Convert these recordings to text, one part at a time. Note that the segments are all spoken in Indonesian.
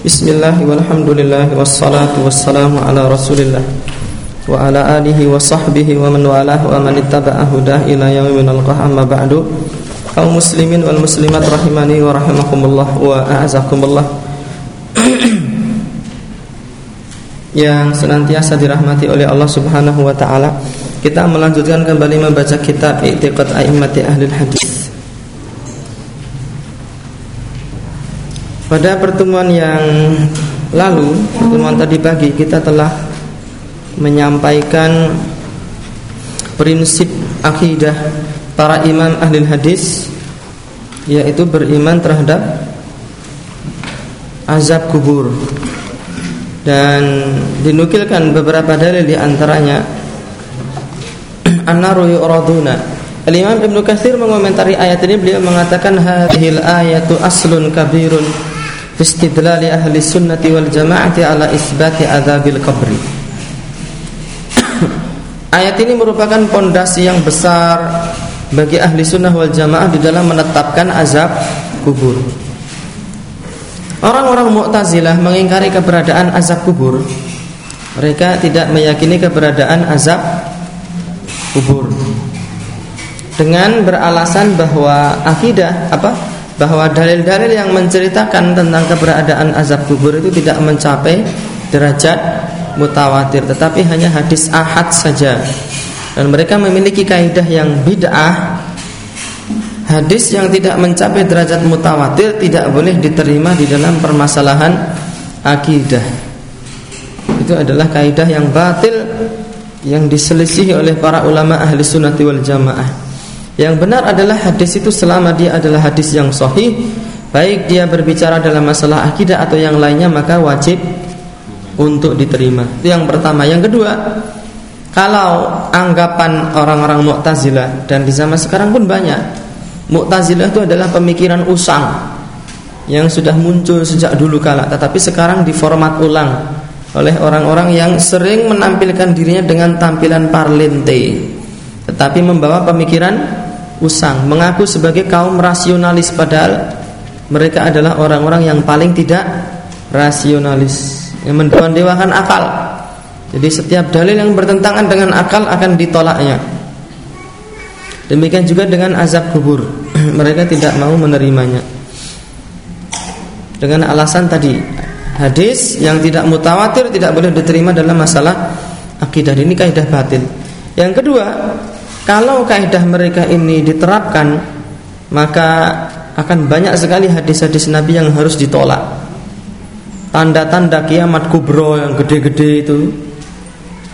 Bismillah walhamdulillah wassalatu wassalamu ala rasulillah. Wa ala alihi wa sahbihi wa man walah wa man ittaba'a hudah ila yaumin alqah amma ba'du. Kaum muslimin wal muslimat rahimani wa rahimakumullah wa a'azakumullah. Yang senantiasa dirahmati oleh Allah subhanahu wa ta'ala. Kita melanjutkan kembali membaca kitab I'tiqad a'immati ahli hadis Pada pertemuan yang lalu, pertemuan tadi pagi kita telah menyampaikan prinsip akidah para imam ahli hadis yaitu beriman terhadap azab kubur. Dan dinukilkan beberapa dalil di antaranya annaru yuraduna Al-Imam Ibnu Katsir mengomentari ayat ini beliau mengatakan hadhil ayatu aslun kabirun istidlali ahli sunnati wal jama'ati ala isbati azabil qabri Ayat ini merupakan pondasi yang besar bagi ahli sunnah wal jamaah di dalam menetapkan azab kubur. Orang-orang Mu'tazilah mengingkari keberadaan azab kubur. Mereka tidak meyakini keberadaan azab kubur. Dengan beralasan bahwa akidah apa? Bahwa dalil-dalil yang menceritakan tentang keberadaan azab kubur itu tidak mencapai derajat mutawatir tetapi hanya hadis ahad saja. Dan mereka memiliki kaidah yang bid'ah. Hadis yang tidak mencapai derajat mutawatir tidak boleh diterima di dalam permasalahan akidah. Itu adalah kaidah yang batil yang diselisihi oleh para ulama ahli sunnati wal jamaah yang benar adalah hadis itu selama dia adalah hadis yang sahih, baik dia berbicara dalam masalah akidah atau yang lainnya maka wajib untuk diterima. Itu yang pertama. Yang kedua, kalau anggapan orang-orang Mu'tazilah dan di zaman sekarang pun banyak. Mu'tazilah itu adalah pemikiran usang yang sudah muncul sejak dulu kala tetapi sekarang diformat ulang oleh orang-orang yang sering menampilkan dirinya dengan tampilan parlente tetapi membawa pemikiran usang, mengaku sebagai kaum rasionalis padahal mereka adalah orang-orang yang paling tidak rasionalis, yang mendewakan akal. Jadi setiap dalil yang bertentangan dengan akal akan ditolaknya. Demikian juga dengan azab kubur. mereka tidak mau menerimanya. Dengan alasan tadi, hadis yang tidak mutawatir tidak boleh diterima dalam masalah akidah. Ini kaidah batil. Yang kedua, kalau kaidah mereka ini diterapkan, maka akan banyak sekali hadis-hadis Nabi yang harus ditolak. Tanda-tanda kiamat kubro yang gede-gede itu,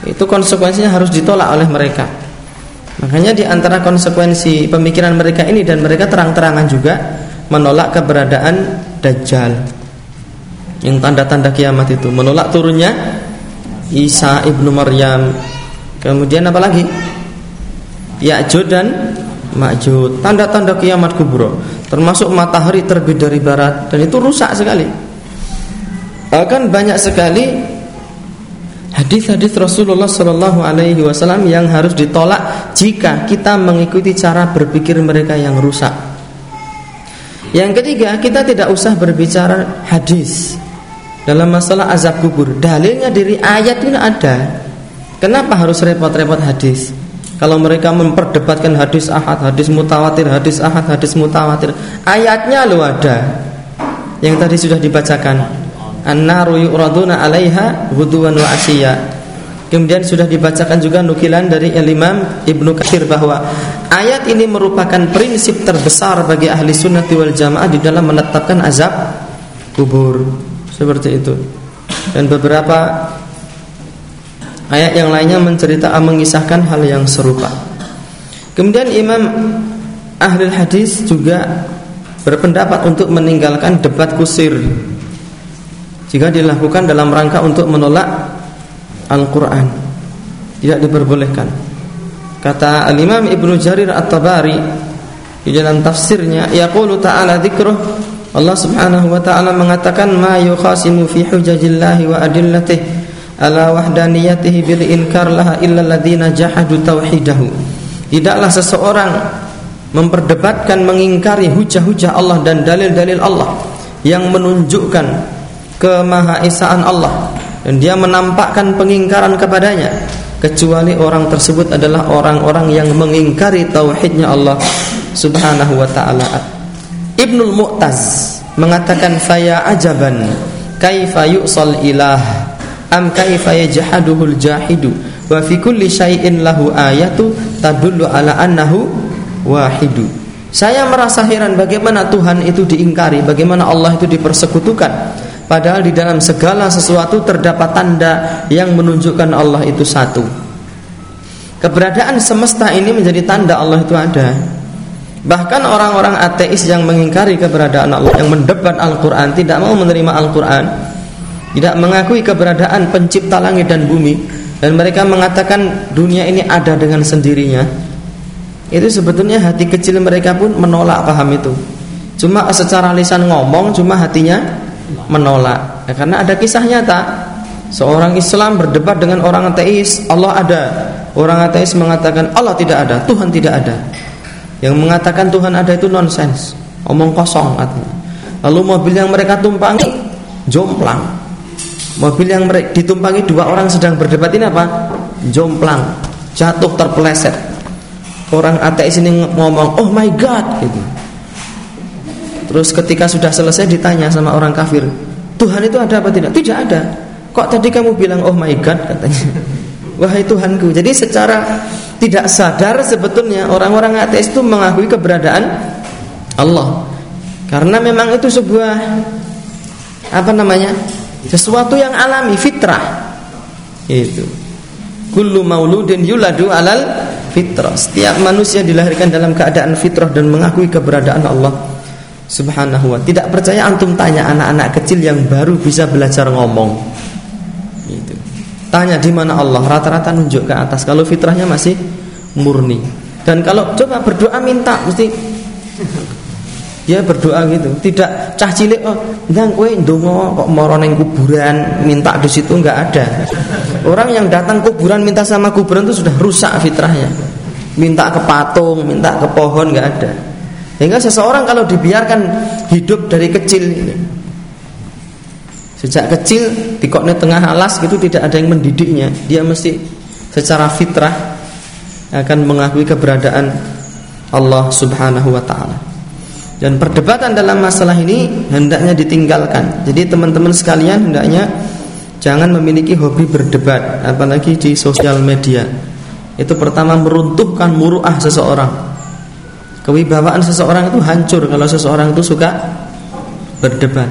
itu konsekuensinya harus ditolak oleh mereka. Makanya di antara konsekuensi pemikiran mereka ini dan mereka terang-terangan juga menolak keberadaan Dajjal. Yang tanda-tanda kiamat itu menolak turunnya Isa ibnu Maryam. Kemudian apa lagi? Ya'jud dan Ma'jud Tanda-tanda kiamat kubro Termasuk matahari terbit dari barat Dan itu rusak sekali Akan banyak sekali Hadis-hadis Rasulullah Shallallahu Alaihi Wasallam yang harus ditolak jika kita mengikuti cara berpikir mereka yang rusak. Yang ketiga, kita tidak usah berbicara hadis dalam masalah azab kubur. Dalilnya dari ayat ini ada. Kenapa harus repot-repot hadis? Kalau mereka memperdebatkan hadis ahad, hadis mutawatir, hadis ahad, hadis mutawatir, ayatnya lu ada. Yang tadi sudah dibacakan. An-naru yu'raduna 'alaiha wa asyiya. Kemudian sudah dibacakan juga nukilan dari Imam Ibnu Katsir bahwa ayat ini merupakan prinsip terbesar bagi ahli sunnah wal jamaah di dalam menetapkan azab kubur. Seperti itu. Dan beberapa Ayat yang lainnya menceritakan mengisahkan hal yang serupa. Kemudian Imam Ahli Hadis juga berpendapat untuk meninggalkan debat kusir jika dilakukan dalam rangka untuk menolak Al-Quran tidak diperbolehkan. Kata Al-Imam Ibnu Jarir At-Tabari di dalam tafsirnya, yaqulu ta'ala dzikruh Allah Subhanahu wa taala mengatakan ma yukhasimu fi hujajillahi wa adillatihi ala wahdaniyatihi bil inkar laha illa alladziina jahadu tauhidahu. Tidaklah seseorang memperdebatkan mengingkari hujah-hujah Allah dan dalil-dalil Allah yang menunjukkan kemahaesaan Allah dan dia menampakkan pengingkaran kepadanya kecuali orang tersebut adalah orang-orang yang mengingkari tauhidnya Allah Subhanahu wa taala. Ibnul Mu'taz mengatakan faya ajaban kaifa yu'sal ilah am kaifa yajhaduhul jahidu wa fi kulli syai'in lahu ayatu tadullu ala annahu wahidu. Saya merasa heran bagaimana Tuhan itu diingkari, bagaimana Allah itu dipersekutukan. Padahal di dalam segala sesuatu terdapat tanda yang menunjukkan Allah itu satu. Keberadaan semesta ini menjadi tanda Allah itu ada. Bahkan orang-orang ateis yang mengingkari keberadaan Allah, yang mendebat Al-Quran, tidak mau menerima Al-Quran, tidak mengakui keberadaan pencipta langit dan bumi, dan mereka mengatakan dunia ini ada dengan sendirinya. Itu sebetulnya hati kecil mereka pun menolak paham itu. Cuma secara lisan ngomong, cuma hatinya menolak. Ya, karena ada kisah nyata. Seorang Islam berdebat dengan orang ateis, Allah ada. Orang ateis mengatakan Allah tidak ada, Tuhan tidak ada. Yang mengatakan Tuhan ada itu nonsens, omong kosong artinya. Lalu mobil yang mereka tumpangi jomplang. Mobil yang ditumpangi dua orang sedang berdebat ini apa? Jomplang, jatuh terpeleset. Orang ateis ini ngomong, "Oh my god." gitu. Terus ketika sudah selesai ditanya sama orang kafir, Tuhan itu ada apa tidak? Tidak ada. Kok tadi kamu bilang oh my god katanya. Wahai Tuhanku. Jadi secara tidak sadar sebetulnya orang-orang ateis itu mengakui keberadaan Allah. Karena memang itu sebuah apa namanya? Sesuatu yang alami, fitrah. Itu. Kullu mauludin yuladu alal fitrah. Setiap manusia dilahirkan dalam keadaan fitrah dan mengakui keberadaan Allah Subhanahu wa Tidak percaya antum tanya anak-anak kecil yang baru bisa belajar ngomong. Gitu. Tanya di mana Allah, rata-rata nunjuk ke atas. Kalau fitrahnya masih murni. Dan kalau coba berdoa minta mesti ya berdoa gitu. Tidak cah cilik oh, ndang kowe ndonga kok moro ning kuburan minta di situ enggak ada. Orang yang datang kuburan minta sama kuburan itu sudah rusak fitrahnya. Minta ke patung, minta ke pohon enggak ada. Sehingga seseorang kalau dibiarkan hidup dari kecil ini Sejak kecil di koknya tengah alas gitu tidak ada yang mendidiknya Dia mesti secara fitrah akan mengakui keberadaan Allah subhanahu wa ta'ala Dan perdebatan dalam masalah ini hendaknya ditinggalkan Jadi teman-teman sekalian hendaknya jangan memiliki hobi berdebat Apalagi di sosial media Itu pertama meruntuhkan muruah seseorang Kewibawaan seseorang itu hancur kalau seseorang itu suka berdebat.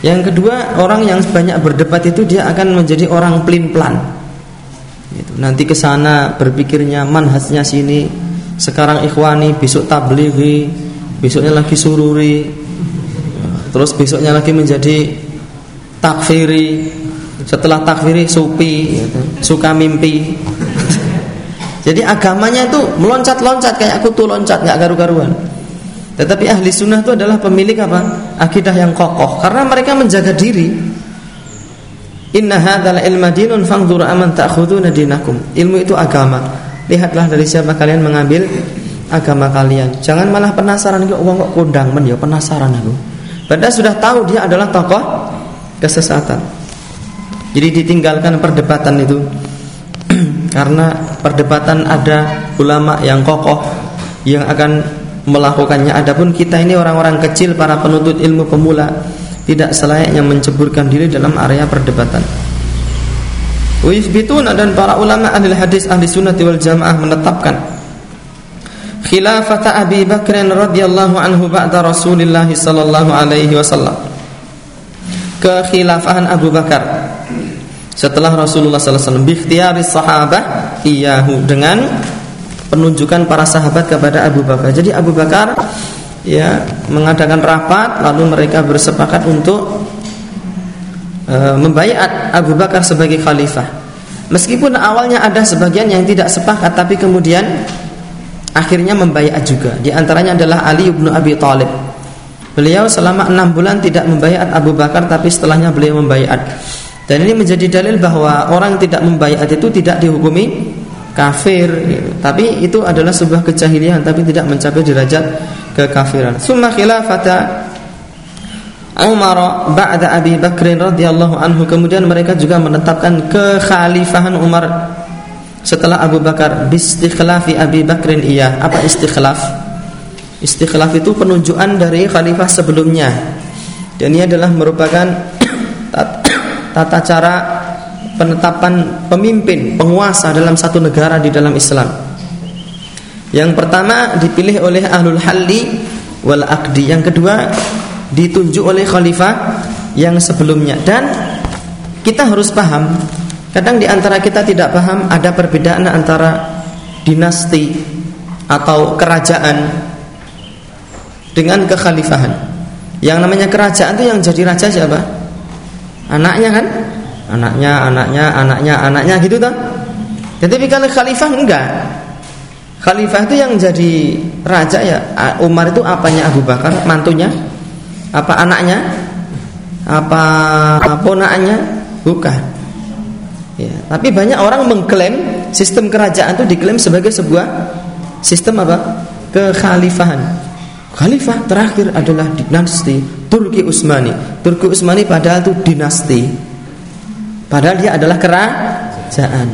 Yang kedua, orang yang banyak berdebat itu dia akan menjadi orang pelin-pelan. Gitu. Nanti ke sana berpikirnya manhasnya sini, sekarang ikhwani, besok tablighi, besoknya lagi sururi, terus besoknya lagi menjadi takfiri, setelah takfiri supi, suka mimpi. Jadi agamanya itu meloncat-loncat kayak kutu loncat nggak garu-garuan. Tetapi ahli sunnah itu adalah pemilik apa? Akidah yang kokoh karena mereka menjaga diri. Inna hadzal ilma dinun fangdur aman ta'khuduna dinakum. Ilmu itu agama. Lihatlah dari siapa kalian mengambil agama kalian. Jangan malah penasaran kok uang kok kondang men ya penasaran aku. Padahal sudah tahu dia adalah tokoh kesesatan. Jadi ditinggalkan perdebatan itu karena perdebatan ada ulama yang kokoh yang akan melakukannya adapun kita ini orang-orang kecil para penuntut ilmu pemula tidak selayaknya menceburkan diri dalam area perdebatan Wifbituna dan para ulama ahli hadis ahli sunnah wal jamaah menetapkan khilafata Abi Bakr radhiyallahu anhu ba'da Rasulillah sallallahu alaihi wasallam kekhilafahan Abu Bakar setelah Rasulullah SAW bikhtiari sahabah iyahu dengan penunjukan para sahabat kepada Abu Bakar. Jadi Abu Bakar ya mengadakan rapat lalu mereka bersepakat untuk e, membaiat Abu Bakar sebagai khalifah. Meskipun awalnya ada sebagian yang tidak sepakat tapi kemudian akhirnya membaiat juga. Di antaranya adalah Ali bin Abi Thalib. Beliau selama enam bulan tidak membaiat Abu Bakar tapi setelahnya beliau membaiat. Dan ini menjadi dalil bahwa orang tidak membayat itu tidak dihukumi kafir, tapi itu adalah sebuah kejahilian tapi tidak mencapai derajat kekafiran. Summa khilafata Umar ba'da Abi Bakr radhiyallahu anhu kemudian mereka juga menetapkan kekhalifahan Umar setelah Abu Bakar bistikhlafi Abi Bakrin iya. Apa istikhlaf istikhlaf itu penunjukan dari khalifah sebelumnya. Dan ini adalah merupakan tata cara penetapan pemimpin penguasa dalam satu negara di dalam Islam. Yang pertama dipilih oleh ahlul halli wal akdi yang kedua ditunjuk oleh khalifah yang sebelumnya. Dan kita harus paham kadang di antara kita tidak paham ada perbedaan antara dinasti atau kerajaan dengan kekhalifahan. Yang namanya kerajaan itu yang jadi raja siapa? Anaknya kan? Anaknya, anaknya, anaknya, anaknya gitu toh. Jadi kalau khalifah enggak. Khalifah itu yang jadi raja ya Umar itu apanya Abu Bakar, mantunya? Apa anaknya? Apa ponaannya? Bukan. Ya, tapi banyak orang mengklaim sistem kerajaan itu diklaim sebagai sebuah sistem apa? Kekhalifahan. Khalifah terakhir adalah dinasti Turki Utsmani. Turki Utsmani padahal itu dinasti. Padahal dia adalah kerajaan.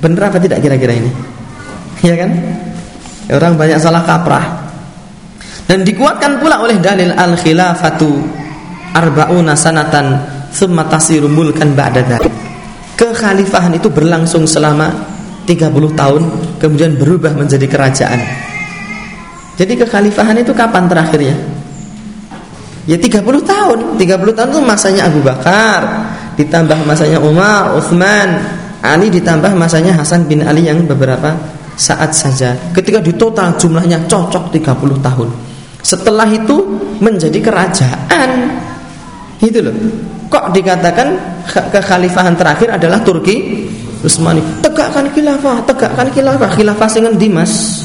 Benar apa tidak kira-kira ini? Ya kan? Orang banyak salah kaprah. Dan dikuatkan pula oleh dalil al-khilafatu arba'una sanatan thumma tasiru mulkan ba'da Kekhalifahan itu berlangsung selama 30 tahun kemudian berubah menjadi kerajaan. Jadi kekhalifahan itu kapan terakhirnya? Ya 30 tahun. 30 tahun itu masanya Abu Bakar, ditambah masanya Umar, Uthman, Ali ditambah masanya Hasan bin Ali yang beberapa saat saja. Ketika di total jumlahnya cocok 30 tahun. Setelah itu menjadi kerajaan. Itu loh. Kok dikatakan kekhalifahan terakhir adalah Turki Utsmani. Tegakkan khilafah, tegakkan khilafah, khilafah dengan Dimas.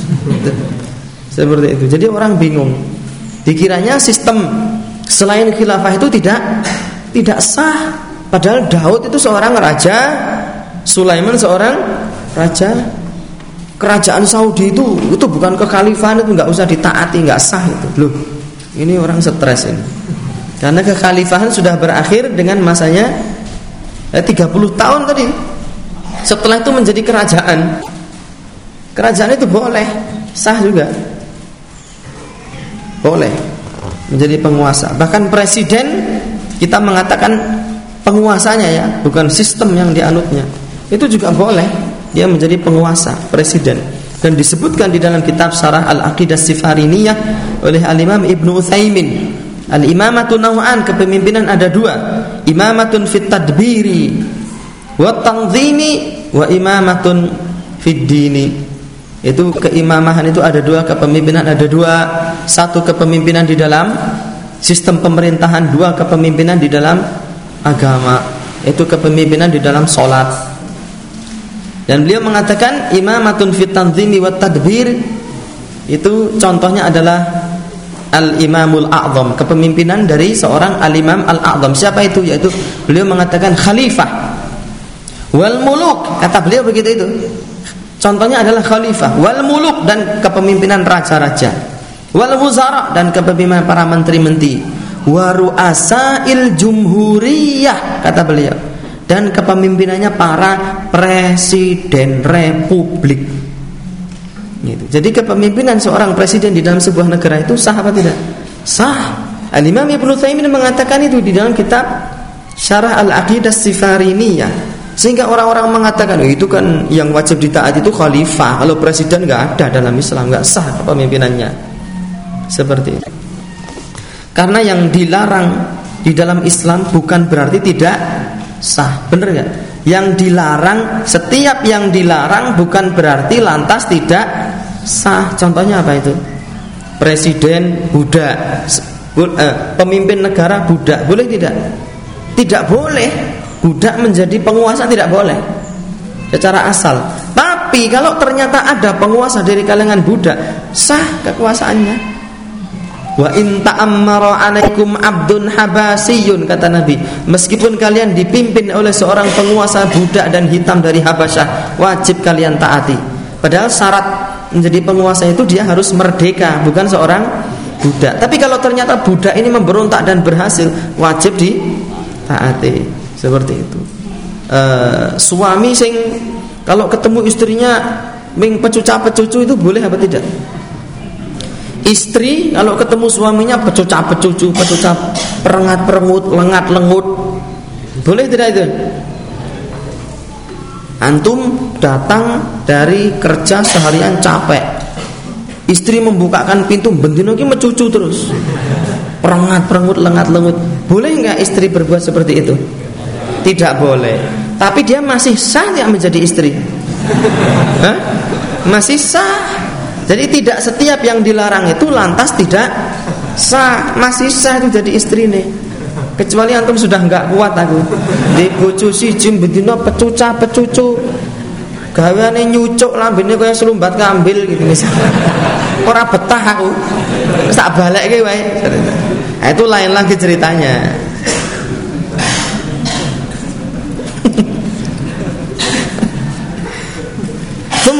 Seperti itu. Jadi orang bingung. Dikiranya sistem selain khilafah itu tidak tidak sah. Padahal Daud itu seorang raja, Sulaiman seorang raja kerajaan Saudi itu itu bukan kekhalifahan itu nggak usah ditaati nggak sah itu loh ini orang stres ini karena kekhalifahan sudah berakhir dengan masanya eh, 30 tahun tadi. Setelah itu menjadi kerajaan. Kerajaan itu boleh sah juga. Boleh menjadi penguasa. Bahkan presiden kita mengatakan penguasanya ya bukan sistem yang dianutnya. Itu juga boleh dia menjadi penguasa presiden. Dan disebutkan di dalam kitab Syarah Al-Aqidah Sifariniyah oleh Al-Imam Ibnu Utsaimin Al-imamatu naw'an kepemimpinan ada dua. Imamatun fit tadbiri wa tanzimi wa imamatun fit dini. Itu keimamahan itu ada dua kepemimpinan ada dua. Satu kepemimpinan di dalam sistem pemerintahan. Dua kepemimpinan di dalam agama. Itu kepemimpinan di dalam solat dan beliau mengatakan imamatun fit tanzimi wat tadbir itu contohnya adalah al-imamul a'zam, kepemimpinan dari seorang al-imam al-a'zam. Siapa itu? Yaitu beliau mengatakan khalifah. Wal muluk, kata beliau begitu itu. Contohnya adalah khalifah, wal muluk dan kepemimpinan raja-raja. Wal wuzara dan kepemimpinan para menteri-menteri. Wa ru'asail jumhuriyah, kata beliau dan kepemimpinannya para presiden republik. Gitu. Jadi kepemimpinan seorang presiden di dalam sebuah negara itu sah apa tidak? Sah. Al Imam Ibnu Taimin mengatakan itu di dalam kitab Syarah Al Aqidah Sifariniyah. Sehingga orang-orang mengatakan oh, itu kan yang wajib ditaati itu khalifah. Kalau presiden nggak ada dalam Islam, nggak sah kepemimpinannya. Seperti itu. Karena yang dilarang di dalam Islam bukan berarti tidak sah bener nggak yang dilarang setiap yang dilarang bukan berarti lantas tidak sah. Contohnya apa itu? Presiden budak eh, pemimpin negara budak boleh tidak? Tidak boleh. Budak menjadi penguasa tidak boleh. Secara asal. Tapi kalau ternyata ada penguasa dari kalangan budak sah kekuasaannya. Wa in ta'ammara 'alaikum 'abdun habasiyun kata Nabi, meskipun kalian dipimpin oleh seorang penguasa budak dan hitam dari Habasyah, wajib kalian taati. Padahal syarat menjadi penguasa itu dia harus merdeka, bukan seorang budak. Tapi kalau ternyata budak ini memberontak dan berhasil, wajib di taati. Seperti itu. E, suami sing kalau ketemu istrinya ming pecuca-pecucu itu boleh apa tidak? Istri kalau ketemu suaminya pecuca-pecucu, pecuca perengat-perengut, lengat-lengut. Boleh tidak itu? Antum datang dari kerja seharian capek. Istri membukakan pintu bendino ki mencucu terus. Perengat-perengut, lengat-lengut. Boleh nggak istri berbuat seperti itu? Tidak boleh. Tapi dia masih sah tidak menjadi istri? Hah? Masih sah. Jadi tidak setiap yang dilarang itu lantas tidak sah, masih sah itu jadi istri nih. Kecuali antum sudah nggak kuat aku. Di bojo siji bendina pecuca pecucu. Gaweane nyucuk lambene kaya selumbat kambil gitu misalnya. Ora betah aku. Tak balekke wae. Nah, itu lain lagi ceritanya.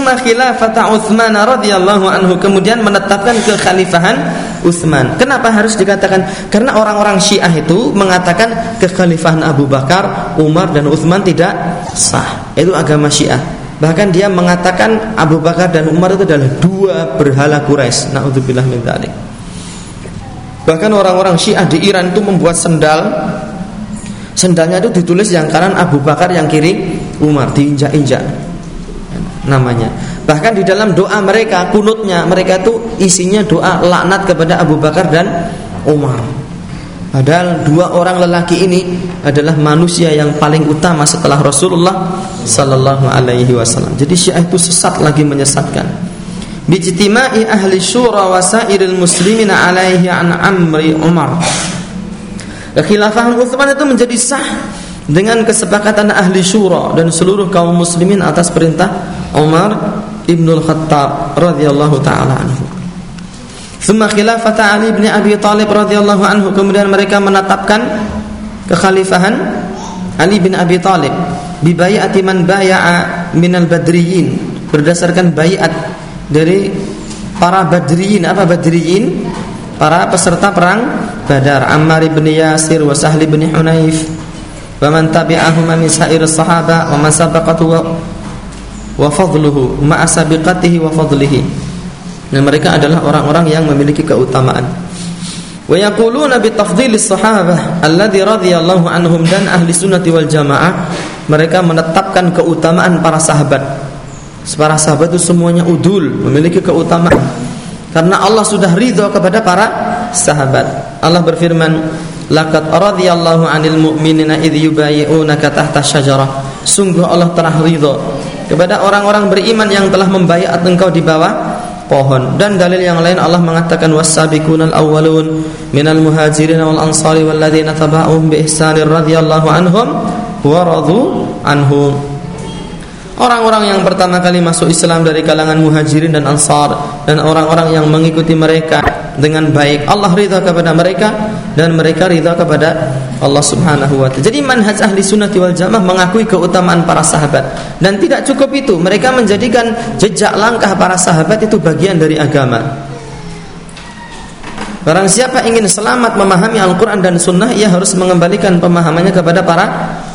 Thumma khilafata Utsman radhiyallahu anhu kemudian menetapkan kekhalifahan Utsman. Kenapa harus dikatakan? Karena orang-orang Syiah itu mengatakan kekhalifahan Abu Bakar, Umar dan Utsman tidak sah. Itu agama Syiah. Bahkan dia mengatakan Abu Bakar dan Umar itu adalah dua berhala Quraisy. Nauzubillah min dzalik. Bahkan orang-orang Syiah di Iran itu membuat sendal Sendalnya itu ditulis yang kanan Abu Bakar, yang kiri Umar, diinjak-injak namanya. Bahkan di dalam doa mereka, kunutnya mereka itu isinya doa laknat kepada Abu Bakar dan Umar. Padahal dua orang lelaki ini adalah manusia yang paling utama setelah Rasulullah Sallallahu Alaihi Wasallam. Jadi Syiah itu sesat lagi menyesatkan. Bijtima'i ahli syura wasairil muslimin alaihi an amri Umar. Kekhilafahan Utsman itu menjadi sah dengan kesepakatan ahli syura dan seluruh kaum muslimin atas perintah Umar ibnul Khattab radhiyallahu taala anhu. Thumma khilafat Ali bin Abi Thalib radhiyallahu anhu. Kemudian mereka menetapkan kekhalifahan Ali bin Abi Thalib bi bai'ati man bai'a minal badriyin. Berdasarkan baiat dari para badriyin. Apa badriyin? Para peserta perang Badar. Ammar bin Yasir wa Sahli bin Hunayf. Wa man tabi'ahum min sa'ir sahaba wa man sabaqatu wa fadluhu ma'a sabiqatihi wa fadlihi. Dan mereka adalah orang-orang yang memiliki keutamaan. Wa yaquluna bi tafdhilis sahabah alladhi radhiyallahu anhum dan ahli sunnati wal jamaah. Mereka menetapkan keutamaan para sahabat. Para sahabat itu semuanya udul memiliki keutamaan. Karena Allah sudah ridho kepada para sahabat. Allah berfirman Laqad radhiyallahu 'anil mu'minina idh yubayyi'unaka tahta syajarah. Sungguh Allah telah ridha kepada orang-orang beriman yang telah membayar engkau di bawah pohon. Dan dalil yang lain Allah mengatakan was-sabiqunal awwalun minal muhajirin wal ansari wal ladzina tabauhum bi ihsanir radhiyallahu anhum wa radu anhum Orang-orang yang pertama kali masuk Islam dari kalangan muhajirin dan ansar dan orang-orang yang mengikuti mereka dengan baik Allah ridha kepada mereka dan mereka ridha kepada Allah Subhanahu wa taala. Jadi manhaj ahli sunnati wal jamaah mengakui keutamaan para sahabat dan tidak cukup itu mereka menjadikan jejak langkah para sahabat itu bagian dari agama. Barang siapa ingin selamat memahami Al-Quran dan Sunnah Ia harus mengembalikan pemahamannya kepada para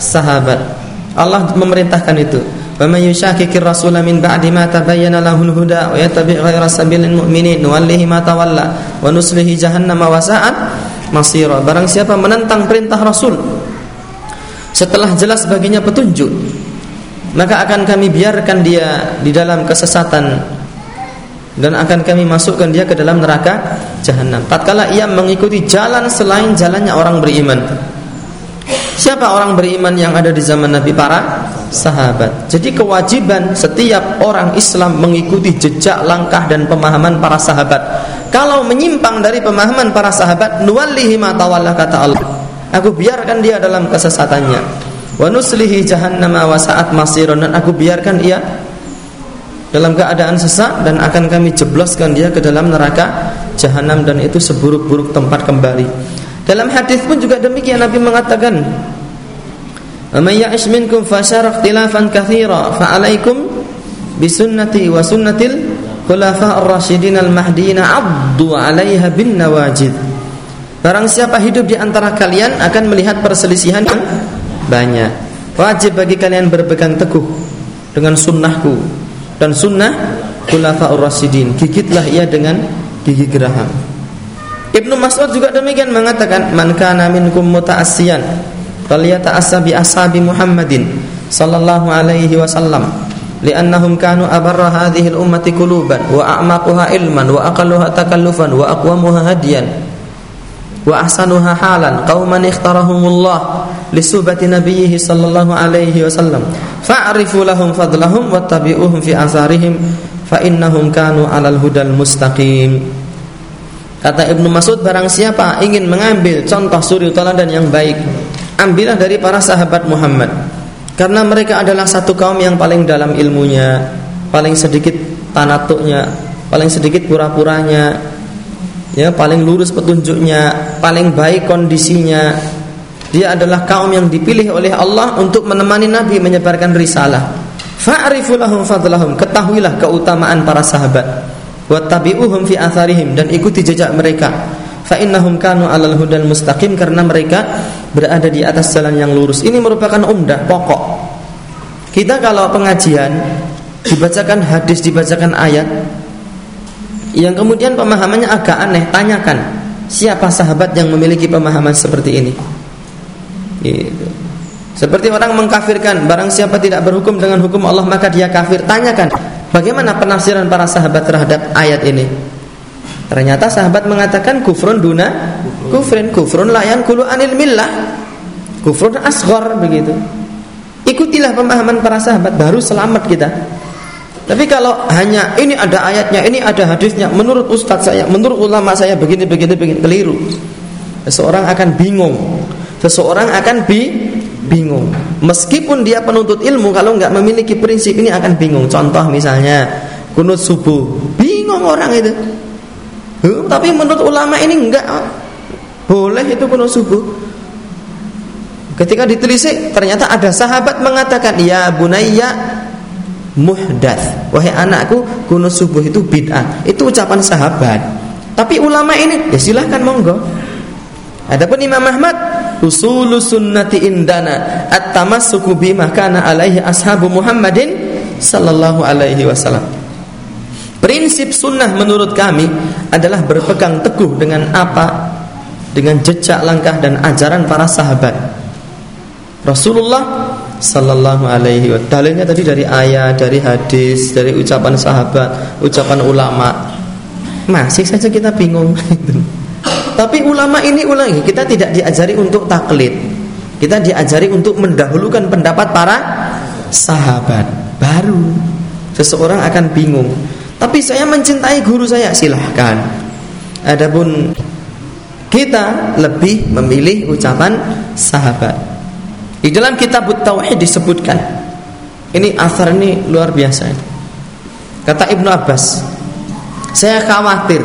sahabat Allah memerintahkan itu ومن يشاكك الرسول من بعد ما تبين له الهدى ويتبع غير سبيل المؤمنين نوله ما تولى ونسله جهنم وساءت masira. Barang siapa menentang perintah Rasul setelah jelas baginya petunjuk maka akan kami biarkan dia di dalam kesesatan dan akan kami masukkan dia ke dalam neraka jahanam. Tatkala ia mengikuti jalan selain jalannya orang beriman. Siapa orang beriman yang ada di zaman Nabi para sahabat. Jadi kewajiban setiap orang Islam mengikuti jejak langkah dan pemahaman para sahabat. Kalau menyimpang dari pemahaman para sahabat, nuwallihi ma kata Allah. Aku biarkan dia dalam kesesatannya. Wa nuslihi jahannam wa sa'at masirun dan aku biarkan ia dalam keadaan sesat dan akan kami jebloskan dia ke dalam neraka jahanam dan itu seburuk-buruk tempat kembali. Dalam hadis pun juga demikian Nabi mengatakan ومن يعش منكم فشار اختلافا كثيرا فعليكم بسنتي وسنة khulafa ar-rasyidin al-mahdiyin 'addu 'alaiha bin nawajid. Barang siapa hidup di antara kalian akan melihat perselisihan yang banyak. Wajib bagi kalian berpegang teguh dengan sunnahku dan sunnah khulafa ar-rasyidin. Gigitlah ia dengan gigi geraham. Ibnu Mas'ud juga demikian mengatakan, "Man kana minkum muta'assiyan falyata'assa bi ashabi Muhammadin sallallahu alaihi wasallam." لأنهم كانوا أبر هذه الأمة قلوبا وأعمقها علما وأقلها تكلفا وأقومها هديا وأحسنها حالا قوما اختارهم الله لسبة نبيه صلى الله عليه وسلم فاعرفوا لهم فضلهم واتبعوهم في آثارهم فإنهم كانوا على الهدى المستقيم Kata Ibnu Mas'ud barang siapa ingin mengambil contoh suri teladan yang baik Ambillah dari para sahabat Muhammad karena mereka adalah satu kaum yang paling dalam ilmunya, paling sedikit tanatuknya, paling sedikit pura-puranya, ya paling lurus petunjuknya, paling baik kondisinya. Dia adalah kaum yang dipilih oleh Allah untuk menemani Nabi menyebarkan risalah. Fa'rifu lahum fadlahum, ketahuilah keutamaan para sahabat. Wattabi'uhum fi atharihim dan ikuti jejak mereka fa innahum kanu alal hudal mustaqim karena mereka berada di atas jalan yang lurus. Ini merupakan umdah pokok. Kita kalau pengajian dibacakan hadis, dibacakan ayat yang kemudian pemahamannya agak aneh, tanyakan siapa sahabat yang memiliki pemahaman seperti ini. Gitu. Seperti orang mengkafirkan barang siapa tidak berhukum dengan hukum Allah maka dia kafir. Tanyakan bagaimana penafsiran para sahabat terhadap ayat ini. Ternyata sahabat mengatakan kufrun duna kufrin kufrun layan kulu anil millah. Kufrun asghar begitu. Ikutilah pemahaman para sahabat baru selamat kita. Tapi kalau hanya ini ada ayatnya, ini ada hadisnya, menurut ustadz saya, menurut ulama saya begini begini begini keliru. Seseorang akan bingung. Seseorang akan bi bingung. Meskipun dia penuntut ilmu kalau nggak memiliki prinsip ini akan bingung. Contoh misalnya kunut subuh, bingung orang itu. Hmm, tapi menurut ulama ini enggak boleh itu kuno subuh. Ketika ditelisik ternyata ada sahabat mengatakan ya bunayya muhdats. Wahai anakku kuno subuh itu bid'ah. Itu ucapan sahabat. Tapi ulama ini ya silahkan monggo. Adapun Imam Ahmad usul sunnati indana at-tamassuku bima kana alaihi ashabu Muhammadin sallallahu alaihi wasallam. Prinsip sunnah menurut kami adalah berpegang teguh dengan apa? Dengan jejak langkah dan ajaran para sahabat. Rasulullah Sallallahu alaihi wa Dalilnya tadi dari ayat, dari hadis, dari ucapan sahabat, ucapan ulama. Masih saja kita bingung. Tapi ulama ini ulangi, kita tidak diajari untuk taklid. Kita diajari untuk mendahulukan pendapat para sahabat. Baru seseorang akan bingung. Tapi saya mencintai guru saya, silahkan. Adapun kita lebih memilih ucapan sahabat. Di dalam kitab Tauhid disebutkan. Ini asar ini luar biasa. Kata Ibnu Abbas, saya khawatir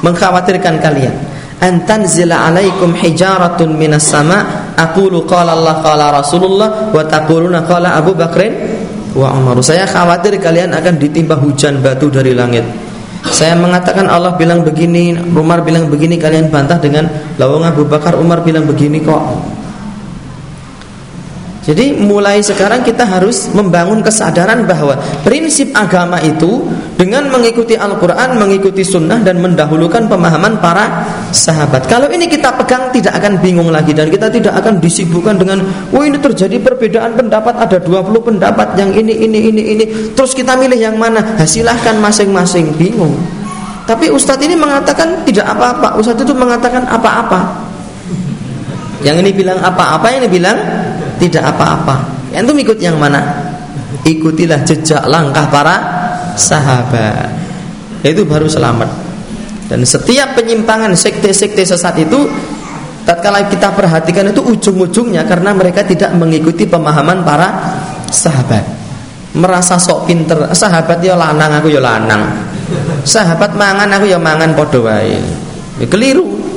mengkhawatirkan kalian antanzila alaikum hijaratun minas sama aqulu qala Allah qala Rasulullah wa taquluna qala Abu Bakrin wa Umar. Saya khawatir kalian akan ditimpa hujan batu dari langit. Saya mengatakan Allah bilang begini, Umar bilang begini, kalian bantah dengan lawang Abu Bakar, Umar bilang begini kok. Jadi mulai sekarang kita harus membangun kesadaran bahwa prinsip agama itu dengan mengikuti Al-Quran, mengikuti Sunnah dan mendahulukan pemahaman para sahabat. Kalau ini kita pegang tidak akan bingung lagi dan kita tidak akan disibukkan dengan, oh ini terjadi perbedaan pendapat ada 20 pendapat yang ini ini ini ini. Terus kita milih yang mana? Hasilahkan masing-masing bingung. Tapi Ustadz ini mengatakan tidak apa-apa. Ustadz itu mengatakan apa-apa. Yang ini bilang apa-apa, yang ini bilang tidak apa-apa. Antum ikut yang mana? Ikutilah jejak langkah para sahabat. Itu baru selamat. Dan setiap penyimpangan sekte-sekte sesat itu tatkala kita perhatikan itu ujung-ujungnya karena mereka tidak mengikuti pemahaman para sahabat. Merasa sok pinter, sahabat ya lanang aku ya lanang. Sahabat mangan aku ya mangan padha wae. Ya, keliru.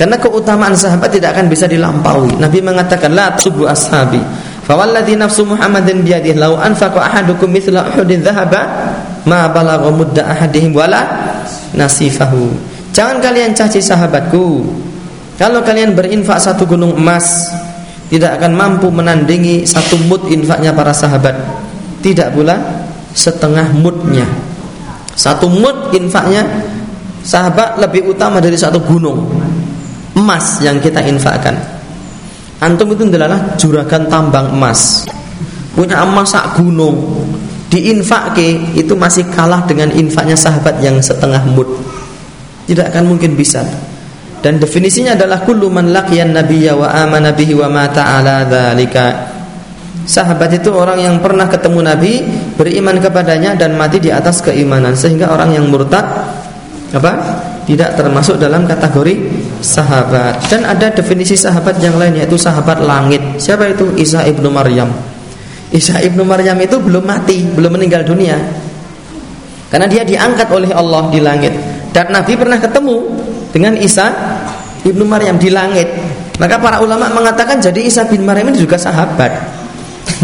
Karena keutamaan sahabat tidak akan bisa dilampaui. Nabi mengatakan la subuh ashabi. Fawalladhi nafsu Muhammadin biyadihi law anfaqa ahadukum mithla Uhudin dhahaba ma balagha mudda ahadihim wala nasifahu. Jangan kalian caci sahabatku. Kalau kalian berinfak satu gunung emas, tidak akan mampu menandingi satu mud infaknya para sahabat. Tidak pula setengah mudnya. Satu mud infaknya sahabat lebih utama dari satu gunung emas yang kita infakkan. Antum itu adalah juragan tambang emas. Punya emas sak gunung. Diinfake itu masih kalah dengan infaknya sahabat yang setengah mud. Tidak akan mungkin bisa. Dan definisinya adalah kullu man laqiyan nabiyya wa amana bihi wa mata ala dzalika. Sahabat itu orang yang pernah ketemu Nabi, beriman kepadanya dan mati di atas keimanan. Sehingga orang yang murtad apa? Tidak termasuk dalam kategori sahabat. Dan ada definisi sahabat yang lain yaitu sahabat langit. Siapa itu? Isa ibnu Maryam. Isa ibnu Maryam itu belum mati, belum meninggal dunia. Karena dia diangkat oleh Allah di langit. Dan Nabi pernah ketemu dengan Isa ibnu Maryam di langit. Maka para ulama mengatakan jadi Isa bin Maryam ini juga sahabat.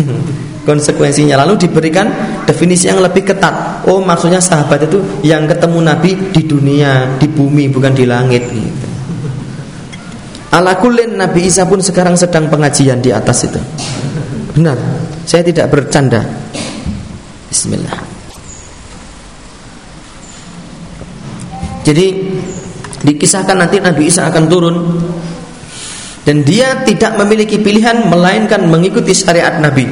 Konsekuensinya lalu diberikan definisi yang lebih ketat. Oh, maksudnya sahabat itu yang ketemu Nabi di dunia, di bumi, bukan di langit. Gitu. Alakulin Nabi Isa pun sekarang sedang pengajian di atas itu. Benar, saya tidak bercanda. Bismillah. Jadi dikisahkan nanti Nabi Isa akan turun dan dia tidak memiliki pilihan melainkan mengikuti syariat Nabi.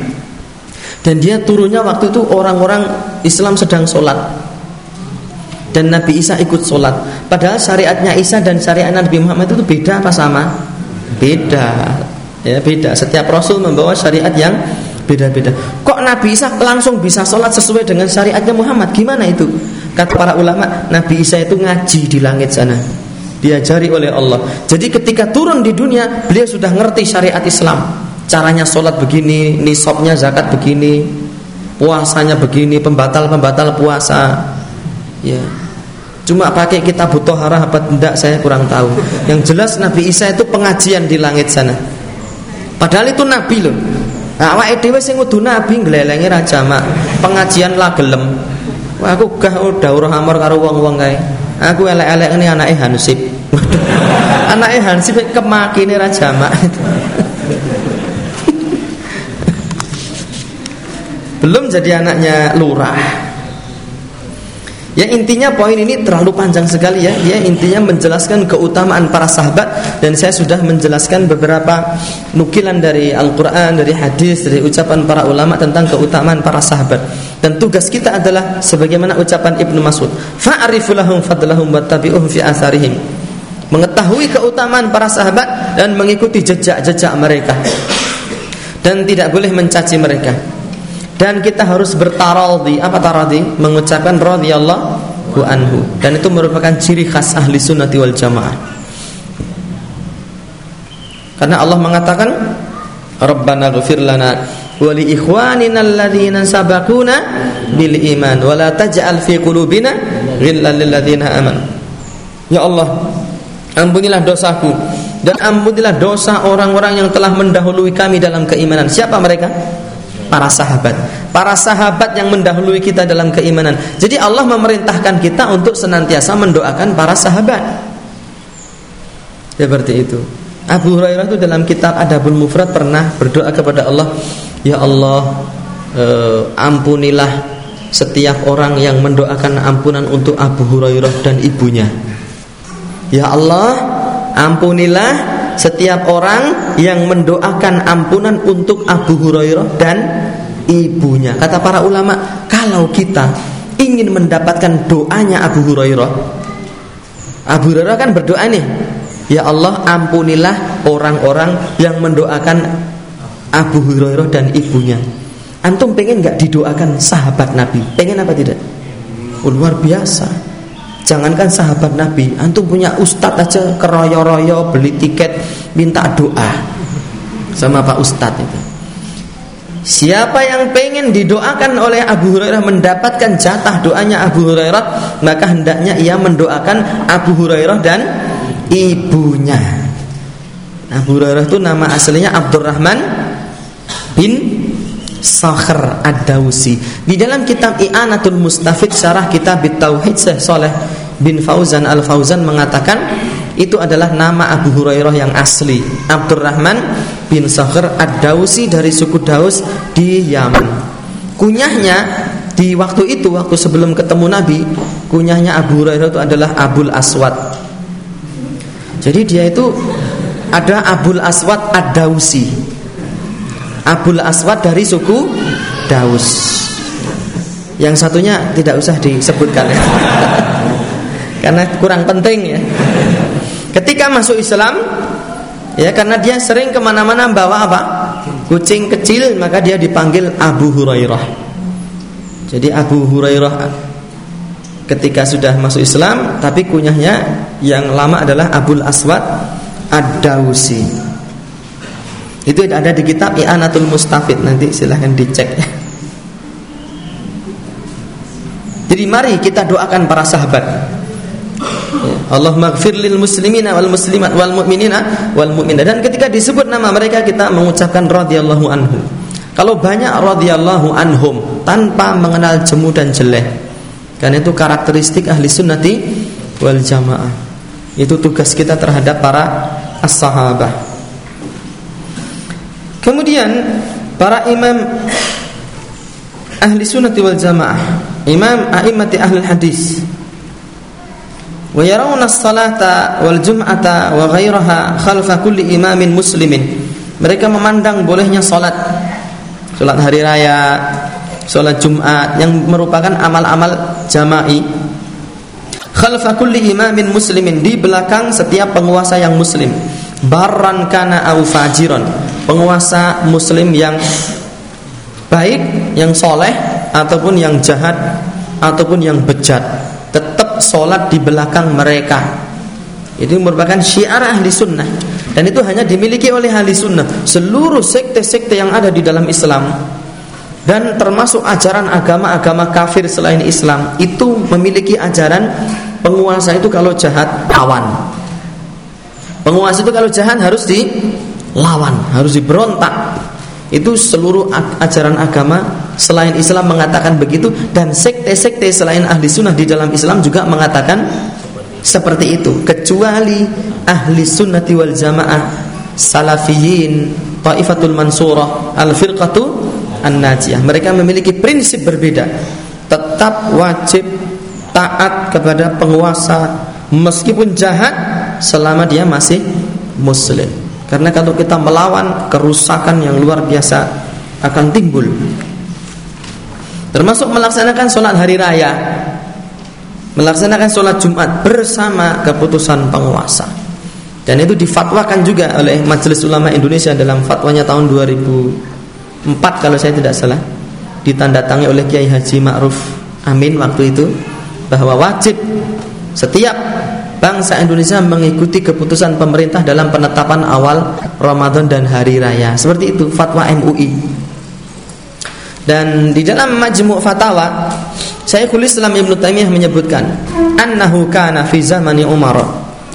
Dan dia turunnya waktu itu orang-orang Islam sedang sholat dan Nabi Isa ikut sholat. Padahal syariatnya Isa dan syariat Nabi Muhammad itu beda apa sama? Beda, ya beda. Setiap Rasul membawa syariat yang beda-beda. Kok Nabi Isa langsung bisa sholat sesuai dengan syariatnya Muhammad? Gimana itu? Kata para ulama, Nabi Isa itu ngaji di langit sana. Diajari oleh Allah. Jadi ketika turun di dunia, beliau sudah ngerti syariat Islam. Caranya sholat begini, nisabnya zakat begini, puasanya begini, pembatal-pembatal puasa. Ya. Cuma pakai kita butuh harah apa tidak saya kurang tahu. Yang jelas Nabi Isa itu pengajian di langit sana. Padahal itu nabi loh. Nah, awake dhewe sing kudu nabi nglelengi ra jamak. Pengajian lah gelem. Wah, aku gah udah urah amor karo wong-wong kae. Aku elek-elek ini anake Hansip. anake Hansip kemakine ra jamak. Belum jadi anaknya lurah. Ya intinya poin ini terlalu panjang sekali ya. Ya intinya menjelaskan keutamaan para sahabat dan saya sudah menjelaskan beberapa nukilan dari Al-Qur'an, dari hadis, dari ucapan para ulama tentang keutamaan para sahabat. Dan tugas kita adalah sebagaimana ucapan Ibnu Mas'ud, fa'rifulahum fadlahum wattabi'uhum fi asarihim. Mengetahui keutamaan para sahabat dan mengikuti jejak-jejak mereka. Dan tidak boleh mencaci mereka dan kita harus bertaraldi apa taradi mengucapkan radhiyallahu anhu. Dan itu merupakan ciri khas ahli sunnati wal jamaah. Karena Allah mengatakan Rabbana ghfir lana wa li ikhwanina alladhina sabaquna bil iman wa la taj'al fi qulubina ghillan lil ladzina amanu. Ya Allah ampunilah dosaku dan ampunilah dosa orang-orang yang telah mendahului kami dalam keimanan. Siapa mereka para sahabat. Para sahabat yang mendahului kita dalam keimanan. Jadi Allah memerintahkan kita untuk senantiasa mendoakan para sahabat. Seperti itu. Abu Hurairah itu dalam kitab Adabul Mufrad pernah berdoa kepada Allah, "Ya Allah, eh, ampunilah setiap orang yang mendoakan ampunan untuk Abu Hurairah dan ibunya." Ya Allah, ampunilah setiap orang yang mendoakan ampunan untuk Abu Hurairah dan ibunya. Kata para ulama, kalau kita ingin mendapatkan doanya Abu Hurairah, Abu Hurairah kan berdoa nih, ya Allah ampunilah orang-orang yang mendoakan Abu Hurairah dan ibunya. Antum pengen nggak didoakan sahabat Nabi? Pengen apa tidak? Luar biasa. Jangankan sahabat Nabi, antum punya ustadz aja keroyo-royo beli tiket minta doa sama Pak Ustadz itu. Siapa yang pengen didoakan oleh Abu Hurairah mendapatkan jatah doanya Abu Hurairah, maka hendaknya ia mendoakan Abu Hurairah dan ibunya. Abu Hurairah itu nama aslinya Abdurrahman bin Sakhr Ad-Dausi. Di dalam kitab I'anatul Mustafid syarah kitab Tauhid Syekh Saleh bin Fauzan Al-Fauzan mengatakan itu adalah nama Abu Hurairah yang asli. Abdurrahman bin Sakhr Ad-Dausi dari suku Daus di Yaman. Kunyahnya di waktu itu waktu sebelum ketemu Nabi kunyahnya Abu Hurairah itu adalah Abul Aswad. Jadi dia itu ada Abul Aswad Ad-Dausi Abul Aswad dari suku Daus. Yang satunya tidak usah disebutkan ya. karena kurang penting ya. Ketika masuk Islam, ya karena dia sering ke mana-mana bawa apa? Kucing kecil, maka dia dipanggil Abu Hurairah. Jadi Abu Hurairah ketika sudah masuk Islam, tapi kunyahnya yang lama adalah Abul Aswad Ad-Dausi. Itu ada di kitab I'anatul Mustafid nanti silahkan dicek. Jadi mari kita doakan para sahabat. Allah maghfir lil muslimina wal muslimat wal mu'minina wal mu'minat dan ketika disebut nama mereka kita mengucapkan radhiyallahu anhu. Kalau banyak radhiyallahu anhum tanpa mengenal jemu dan jelek. Karena itu karakteristik ahli sunnati wal jamaah. Itu tugas kita terhadap para as-sahabah. Kemudian para imam ahli sunnati wal jamaah, imam a'immati ahli hadis wa yarawna as-salata wal jum'ata wa ghairaha khalfa muslimin. Mereka memandang bolehnya salat. Salat hari raya, salat Jumat yang merupakan amal-amal jama'i. Khalfa kulli imamin muslimin di belakang setiap penguasa yang muslim. Barran kana au fajiron penguasa muslim yang baik yang soleh ataupun yang jahat ataupun yang bejat. Tetap sholat di belakang mereka. Itu merupakan syiar ahli sunnah. Dan itu hanya dimiliki oleh ahli sunnah. Seluruh sekte-sekte yang ada di dalam Islam. Dan termasuk ajaran agama-agama kafir selain Islam. Itu memiliki ajaran penguasa itu kalau jahat awan Penguasa itu kalau jahat harus dilawan, harus diberontak. Itu seluruh ajaran agama selain Islam mengatakan begitu dan sekte-sekte selain ahli sunnah di dalam Islam juga mengatakan seperti itu. Kecuali ahli sunnati wal jamaah salafiyin taifatul mansurah al firqatu an najiyah. Mereka memiliki prinsip berbeda. Tetap wajib taat kepada penguasa meskipun jahat selama dia masih muslim. Karena kalau kita melawan kerusakan yang luar biasa akan timbul. Termasuk melaksanakan sholat hari raya, melaksanakan sholat Jumat bersama keputusan penguasa. Dan itu difatwakan juga oleh Majelis Ulama Indonesia dalam fatwanya tahun 2004 kalau saya tidak salah, ditandatangani oleh Kiai Haji Ma'ruf Amin waktu itu bahwa wajib setiap bangsa Indonesia mengikuti keputusan pemerintah dalam penetapan awal Ramadan dan hari raya. Seperti itu fatwa MUI. Dan di dalam Majmu' Fatawa, Syekhul Islam Ibnu Taimiyah menyebutkan, annahu kana fi zamani Umar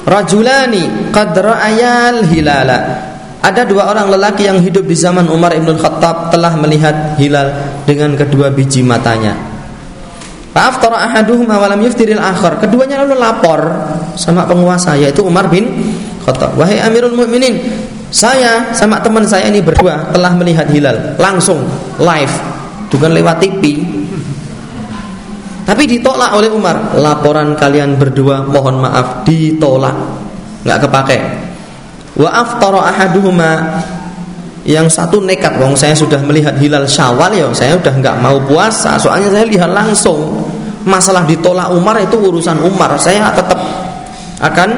rajulani qad ra'ayal hilala. Ada dua orang lelaki yang hidup di zaman Umar Ibn Khattab telah melihat hilal dengan kedua biji matanya. Fa'aftara ahaduhuma wa lam yuftiril akhar. Keduanya lalu lapor sama penguasa yaitu Umar bin Khattab. Wahai Amirul Mukminin, saya sama teman saya ini berdua telah melihat hilal langsung live, bukan lewat TV. Tapi ditolak oleh Umar. Laporan kalian berdua mohon maaf ditolak. Enggak kepake. Wa aftara ahaduhuma yang satu nekat wong saya sudah melihat hilal Syawal ya saya udah nggak mau puasa soalnya saya lihat langsung masalah ditolak Umar itu urusan Umar. Saya tetap akan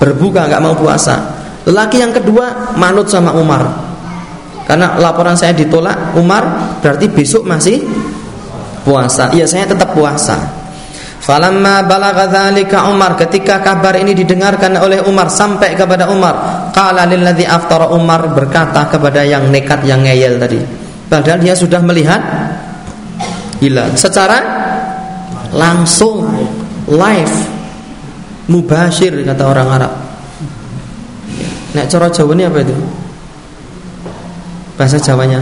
berbuka nggak mau puasa. Lelaki yang kedua manut sama Umar. Karena laporan saya ditolak Umar berarti besok masih puasa. Iya saya tetap puasa. Falamma balagha dzalika Umar. Ketika kabar ini didengarkan oleh Umar sampai kepada Umar, qala lilladzi aftara Umar berkata kepada yang nekat yang ngeyel tadi. Padahal dia sudah melihat hilal. Secara langsung live mubashir kata orang Arab. Nek cara Jawa ini apa itu? Bahasa Jawanya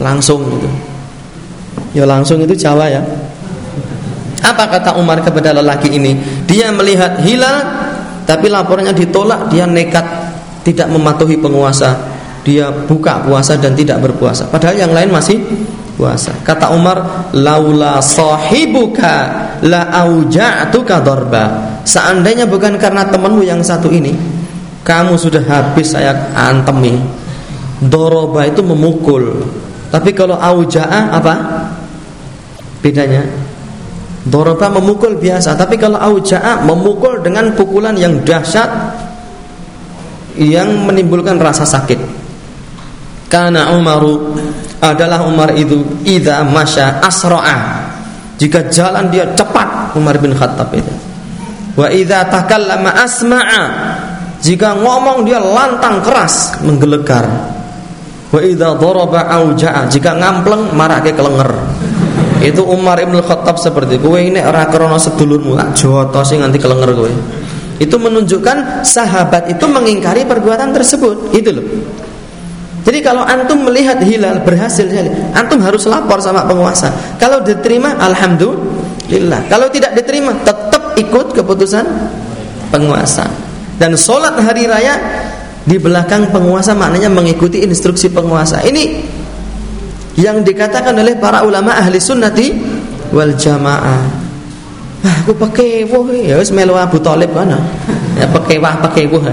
langsung gitu. Ya langsung itu Jawa ya. Apa kata Umar kepada lelaki ini? Dia melihat hilal tapi laporannya ditolak, dia nekat tidak mematuhi penguasa. Dia buka puasa dan tidak berpuasa. Padahal yang lain masih puasa. Kata Umar, "Laula sahibuka la auja'tuka darba." Seandainya bukan karena temanmu yang satu ini, kamu sudah habis saya antemi. Doroba itu memukul. Tapi kalau auja'a apa? Bedanya Doroba memukul biasa, tapi kalau auja'a memukul dengan pukulan yang dahsyat yang menimbulkan rasa sakit. Karena Umaru adalah Umar itu idza masya asra'a. Jika jalan dia cepat Umar bin Khattab itu. Wa idza takallama asma'a jika ngomong dia lantang keras, menggelegar. Wa idza daraba auja'a, jika ngampleng marake kelenger. Itu Umar Ibn Khattab seperti kowe ini ora krana sedulurmu, joto sing nganti kelenger kowe. Itu menunjukkan sahabat itu mengingkari perbuatan tersebut, itu loh. Jadi kalau antum melihat hilal berhasil, antum harus lapor sama penguasa. Kalau diterima, alhamdulillah. Kalau tidak diterima, tetap ikut keputusan penguasa. Dan sholat hari raya di belakang penguasa maknanya mengikuti instruksi penguasa. Ini yang dikatakan oleh para ulama ahli sunnati wal jamaah. Ah, aku pakai wah ya wis melu Abu Thalib mana? Ya pakai wah pakai wah.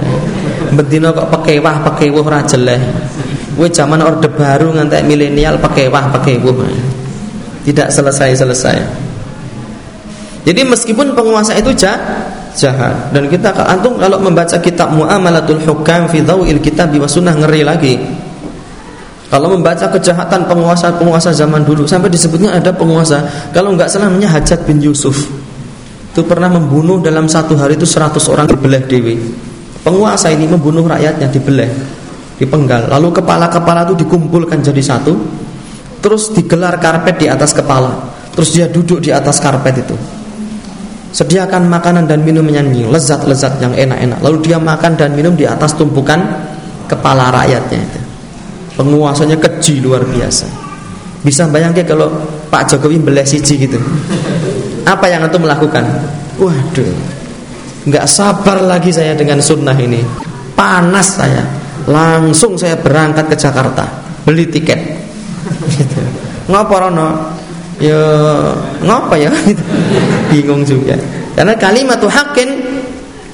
Bedino kok pakai wah pakai wah Kowe zaman orde baru ngantek milenial pakai wah pakai wah. Tidak selesai-selesai. Jadi meskipun penguasa itu jahat jahat. Dan kita antum kalau membaca kitab Muamalatul Hukam fi Dhawil Kitab wa Sunnah ngeri lagi. Kalau membaca kejahatan penguasa-penguasa zaman dulu sampai disebutnya ada penguasa kalau nggak salah namanya Hajat bin Yusuf. Itu pernah membunuh dalam satu hari itu 100 orang dibelah dewi. Penguasa ini membunuh rakyatnya dibelah dipenggal lalu kepala-kepala itu dikumpulkan jadi satu terus digelar karpet di atas kepala terus dia duduk di atas karpet itu Sediakan makanan dan minum yang lezat-lezat yang enak-enak. Lalu dia makan dan minum di atas tumpukan kepala rakyatnya itu. Penguasanya keji luar biasa. Bisa bayangkan kalau Pak Jokowi belah siji gitu. Apa yang itu melakukan? Waduh, nggak sabar lagi saya dengan sunnah ini. Panas saya. Langsung saya berangkat ke Jakarta, beli tiket. Gitu. Ngapa ya ngapa ya? Bingung juga. Karena kalimat haqqin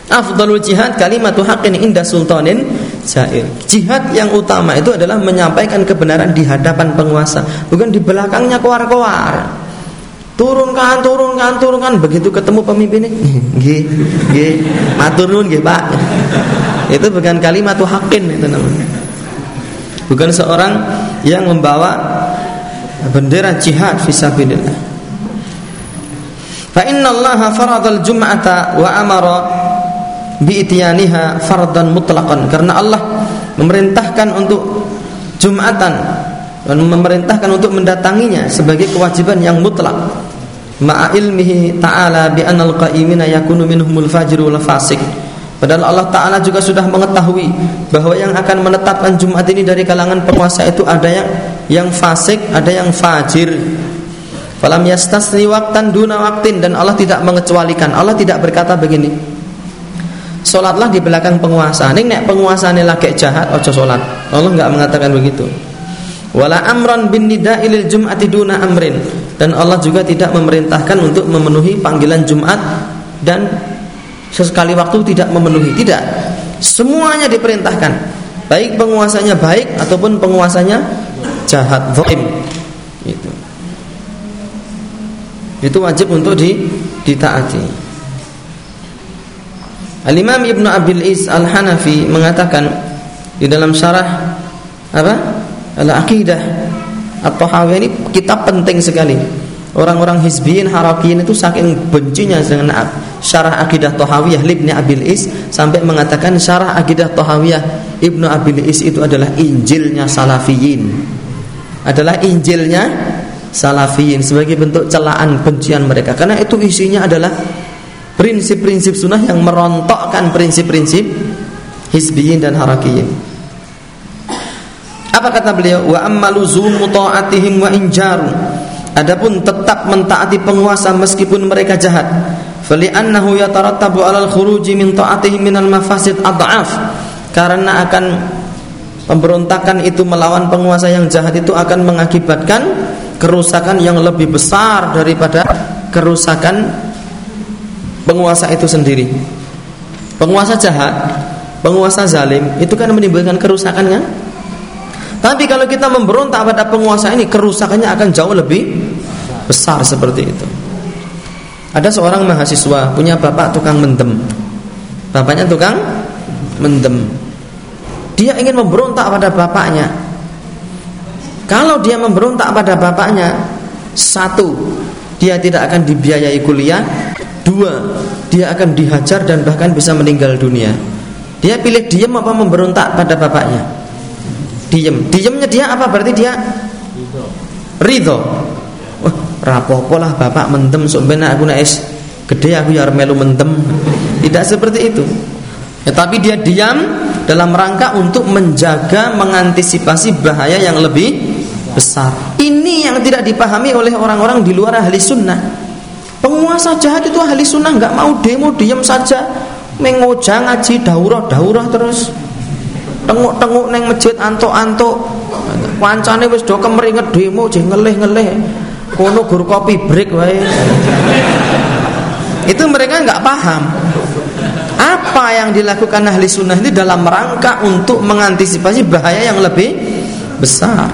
afdalul jihad kalimat haqqin inda sultanin jair. Jihad yang utama itu adalah menyampaikan kebenaran di hadapan penguasa bukan di belakangnya koar-koar turunkan turunkan turunkan. Begitu ketemu pemimpinnya nggih nggih matur nuwun nggih Pak. Itu bukan kalimat haqqin itu namanya. Bukan seorang yang membawa bendera jihad fisabilillah. Fa inna Allah faradal jum'ata wa amara bi ityaniha fardan mutlaqan. Karena Allah memerintahkan untuk Jumatan dan memerintahkan untuk mendatanginya sebagai kewajiban yang mutlak ma'a ilmihi ta'ala bi anal qa'imina yakunu minhumul fajru wal fasik Padahal Allah Ta'ala juga sudah mengetahui bahwa yang akan menetapkan Jumat ini dari kalangan penguasa itu ada yang yang fasik, ada yang fajir. Falam yastasni waktan duna waktin dan Allah tidak mengecualikan. Allah tidak berkata begini. Solatlah di belakang penguasa. Ini nek penguasa ini lagi jahat, ojo solat. Allah nggak mengatakan begitu. Wala amran bin nidailil jum'ati duna amrin. Dan Allah juga tidak memerintahkan untuk memenuhi panggilan Jumat dan sesekali waktu tidak memenuhi. Tidak. Semuanya diperintahkan. Baik penguasanya baik ataupun penguasanya jahat zalim. Itu itu wajib untuk di, ditaati. Al-Imam Ibnu Abil Is Al-Hanafi mengatakan di dalam syarah apa? Al-Aqidah At-Tahawi ini kitab penting sekali Orang-orang hizbiyin harakiyin itu saking bencinya dengan syarah akidah Tohawiyah Ibnu Abil Is sampai mengatakan syarah akidah Tohawiyah Ibnu Abil Is itu adalah Injilnya Salafiyin. Adalah Injilnya Salafiyin sebagai bentuk celaan bencian mereka karena itu isinya adalah prinsip-prinsip sunnah yang merontokkan prinsip-prinsip hizbiyin dan harakiyin. Apa kata beliau? Wa ammalu zumu ta'atihim wa injaru. Adapun tetap mentaati penguasa meskipun mereka jahat. Fali'annahu yatarattabu 'alal khuruji min ta'atihim minal mafasid. Karena akan pemberontakan itu melawan penguasa yang jahat itu akan mengakibatkan kerusakan yang lebih besar daripada kerusakan penguasa itu sendiri. Penguasa jahat, penguasa zalim itu kan menimbulkan kerusakan kan? Tapi kalau kita memberontak pada penguasa ini, kerusakannya akan jauh lebih besar seperti itu. Ada seorang mahasiswa punya bapak tukang mendem. Bapaknya tukang mendem. Dia ingin memberontak pada bapaknya. Kalau dia memberontak pada bapaknya, satu, dia tidak akan dibiayai kuliah. Dua, dia akan dihajar dan bahkan bisa meninggal dunia. Dia pilih diam apa memberontak pada bapaknya? Diem. Diemnya dia apa? Berarti dia ridho. Wah, rapopo lah bapak mendem sebenarnya aku naik gede aku ya melu mendem. Tidak seperti itu. Ya, tapi dia diam dalam rangka untuk menjaga mengantisipasi bahaya yang lebih besar. Ini yang tidak dipahami oleh orang-orang di luar ahli sunnah. Penguasa jahat itu ahli sunnah nggak mau demo diam saja, mengoja ngaji daurah daurah terus tenguk-tenguk neng masjid antuk-antuk. Kancane wis do kemringet demo jeng ngelih-ngelih kono gur kopi break wae. Itu mereka nggak paham. Apa yang dilakukan ahli sunnah ini dalam rangka untuk mengantisipasi bahaya yang lebih besar?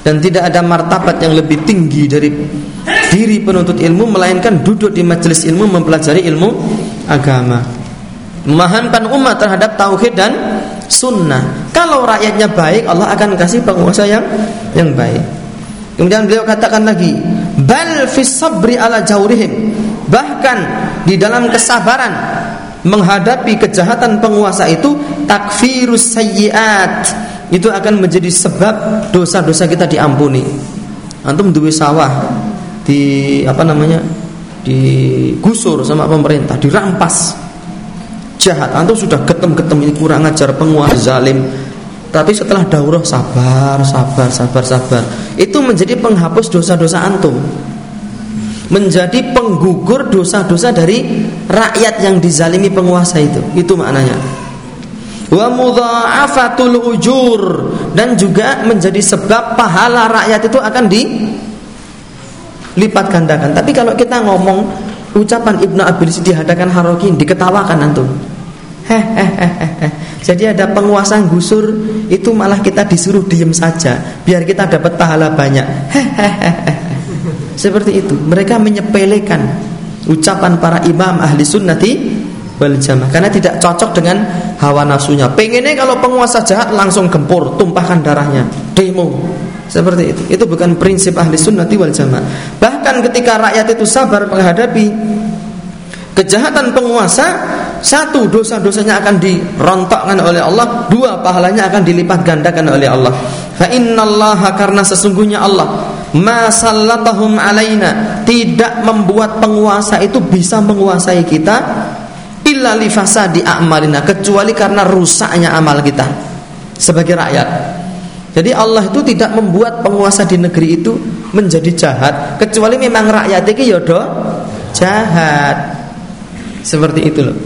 Dan tidak ada martabat yang lebih tinggi dari diri penuntut ilmu melainkan duduk di majelis ilmu mempelajari ilmu agama. Memahamkan umat terhadap tauhid dan sunnah. Kalau rakyatnya baik, Allah akan kasih penguasa yang yang baik. Kemudian beliau katakan lagi, bal fis sabri ala jaurihim. Bahkan di dalam kesabaran menghadapi kejahatan penguasa itu takfirus sayyiat. Itu akan menjadi sebab dosa-dosa kita diampuni. Antum duwe sawah di apa namanya? digusur sama pemerintah, dirampas jahat. Antum sudah ketem-ketem ini kurang ajar penguasa zalim. Tapi setelah daurah sabar sabar sabar sabar. Itu menjadi penghapus dosa-dosa antum. Menjadi penggugur dosa-dosa dari rakyat yang dizalimi penguasa itu. Itu maknanya. Wa mudha'afatul ujur. Dan juga menjadi sebab pahala rakyat itu akan dilipat gandakan. Tapi kalau kita ngomong ucapan Ibnu Abil dihadakan Harokin diketawakan antum jadi ada penguasa gusur itu malah kita disuruh diem saja biar kita dapat pahala banyak. Seperti itu. Mereka menyepelekan ucapan para imam ahli sunnati wal jamaah. Karena tidak cocok dengan hawa nafsunya. Pengennya kalau penguasa jahat langsung gempur tumpahkan darahnya. Demo. Seperti itu. Itu bukan prinsip ahli sunnati wal jamaah. Bahkan ketika rakyat itu sabar menghadapi kejahatan penguasa satu dosa-dosanya akan dirontokkan oleh Allah. Dua pahalanya akan dilipat gandakan oleh Allah. Fa innallaha karena sesungguhnya Allah masallatahum alaina tidak membuat penguasa itu bisa menguasai kita illa li fasadi a'malina kecuali karena rusaknya amal kita sebagai rakyat. Jadi Allah itu tidak membuat penguasa di negeri itu menjadi jahat kecuali memang rakyat itu yodo jahat seperti itu loh.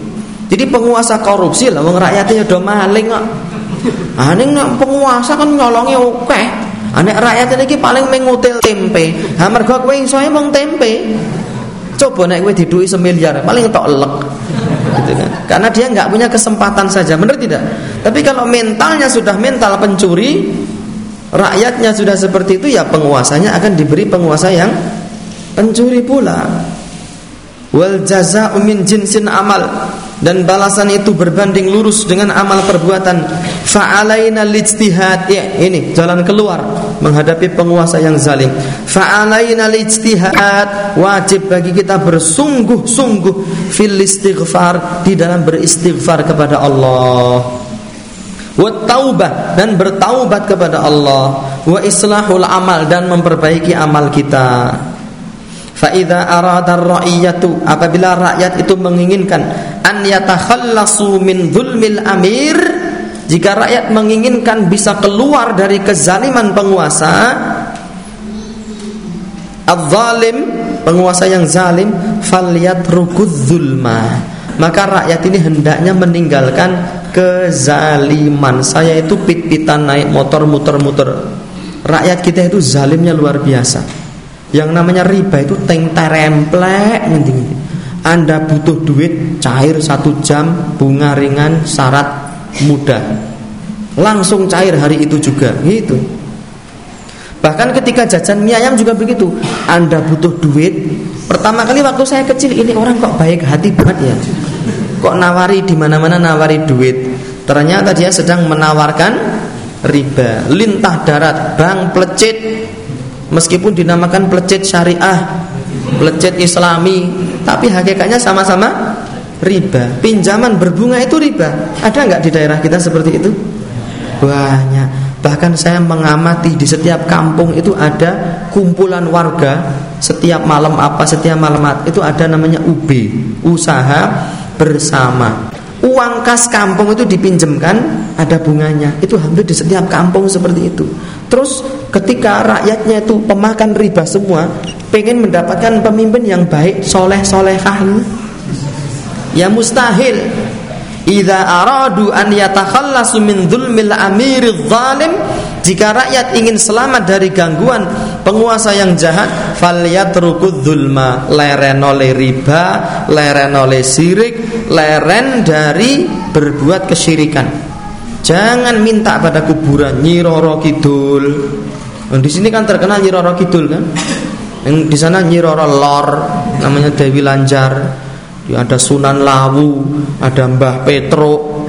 Jadi penguasa korupsi lah wong rakyatnya do maling kok. Ah ning penguasa kan nyolongi oke. Anek rakyat ini paling mengutil tempe. Ha mergo kowe iso mong tempe. Coba nek kowe diduki semiliar paling tok elek. Gitu kan. Karena dia nggak punya kesempatan saja, benar tidak? Tapi kalau mentalnya sudah mental pencuri, rakyatnya sudah seperti itu ya penguasanya akan diberi penguasa yang pencuri pula wal jazaa'u min jinsin amal. Dan balasan itu berbanding lurus dengan amal perbuatan. Fa'alaina lijtihad. Ya ini jalan keluar. Menghadapi penguasa yang zalim. Fa'alaina lijtihad. Wajib bagi kita bersungguh-sungguh fil istighfar. Di dalam beristighfar kepada Allah. Wa taubah. Dan bertaubat kepada Allah. Wa islahul amal. Dan memperbaiki amal kita Faida arada ra'iyatu apabila rakyat itu menginginkan an yatakhallasu min zulmil amir jika rakyat menginginkan bisa keluar dari kezaliman penguasa al-zalim penguasa yang zalim falyatrukud zulma maka rakyat ini hendaknya meninggalkan kezaliman. Saya itu pit-pitan naik motor muter-muter. Rakyat kita itu zalimnya luar biasa yang namanya riba itu teng teremplek anda butuh duit cair satu jam bunga ringan syarat mudah langsung cair hari itu juga gitu Bahkan ketika jajan mie ayam juga begitu. Anda butuh duit. Pertama kali waktu saya kecil ini orang kok baik hati banget ya. Kok nawari di mana-mana nawari duit. Ternyata dia sedang menawarkan riba, lintah darat, bank plecit. Meskipun dinamakan plecit syariah, plecit islami, tapi hakikatnya sama-sama riba. Pinjaman berbunga itu riba. Ada nggak di daerah kita seperti itu? Banyak. Bahkan saya mengamati di setiap kampung itu ada kumpulan warga setiap malam apa setiap malam itu ada namanya UB, usaha bersama. Uang kas kampung itu dipinjamkan ada bunganya. Itu hampir di setiap kampung seperti itu. Terus ketika rakyatnya itu pemakan riba semua, pengen mendapatkan pemimpin yang baik, soleh solehah, ya mustahil Idza aradu an yatakhallasu min dzulmil amiril zalim jika rakyat ingin selamat dari gangguan penguasa yang jahat falyatrukud dzulma leren oleh riba leren oleh sirik leren dari berbuat kesyirikan. Jangan minta pada kuburan Nyiroro Kidul. Di sini kan terkenal Nyiroro Kidul kan? Yang di sana Nyiroro Lor namanya Dewi Lanjar. Ya ada Sunan Lawu, ada Mbah Petro,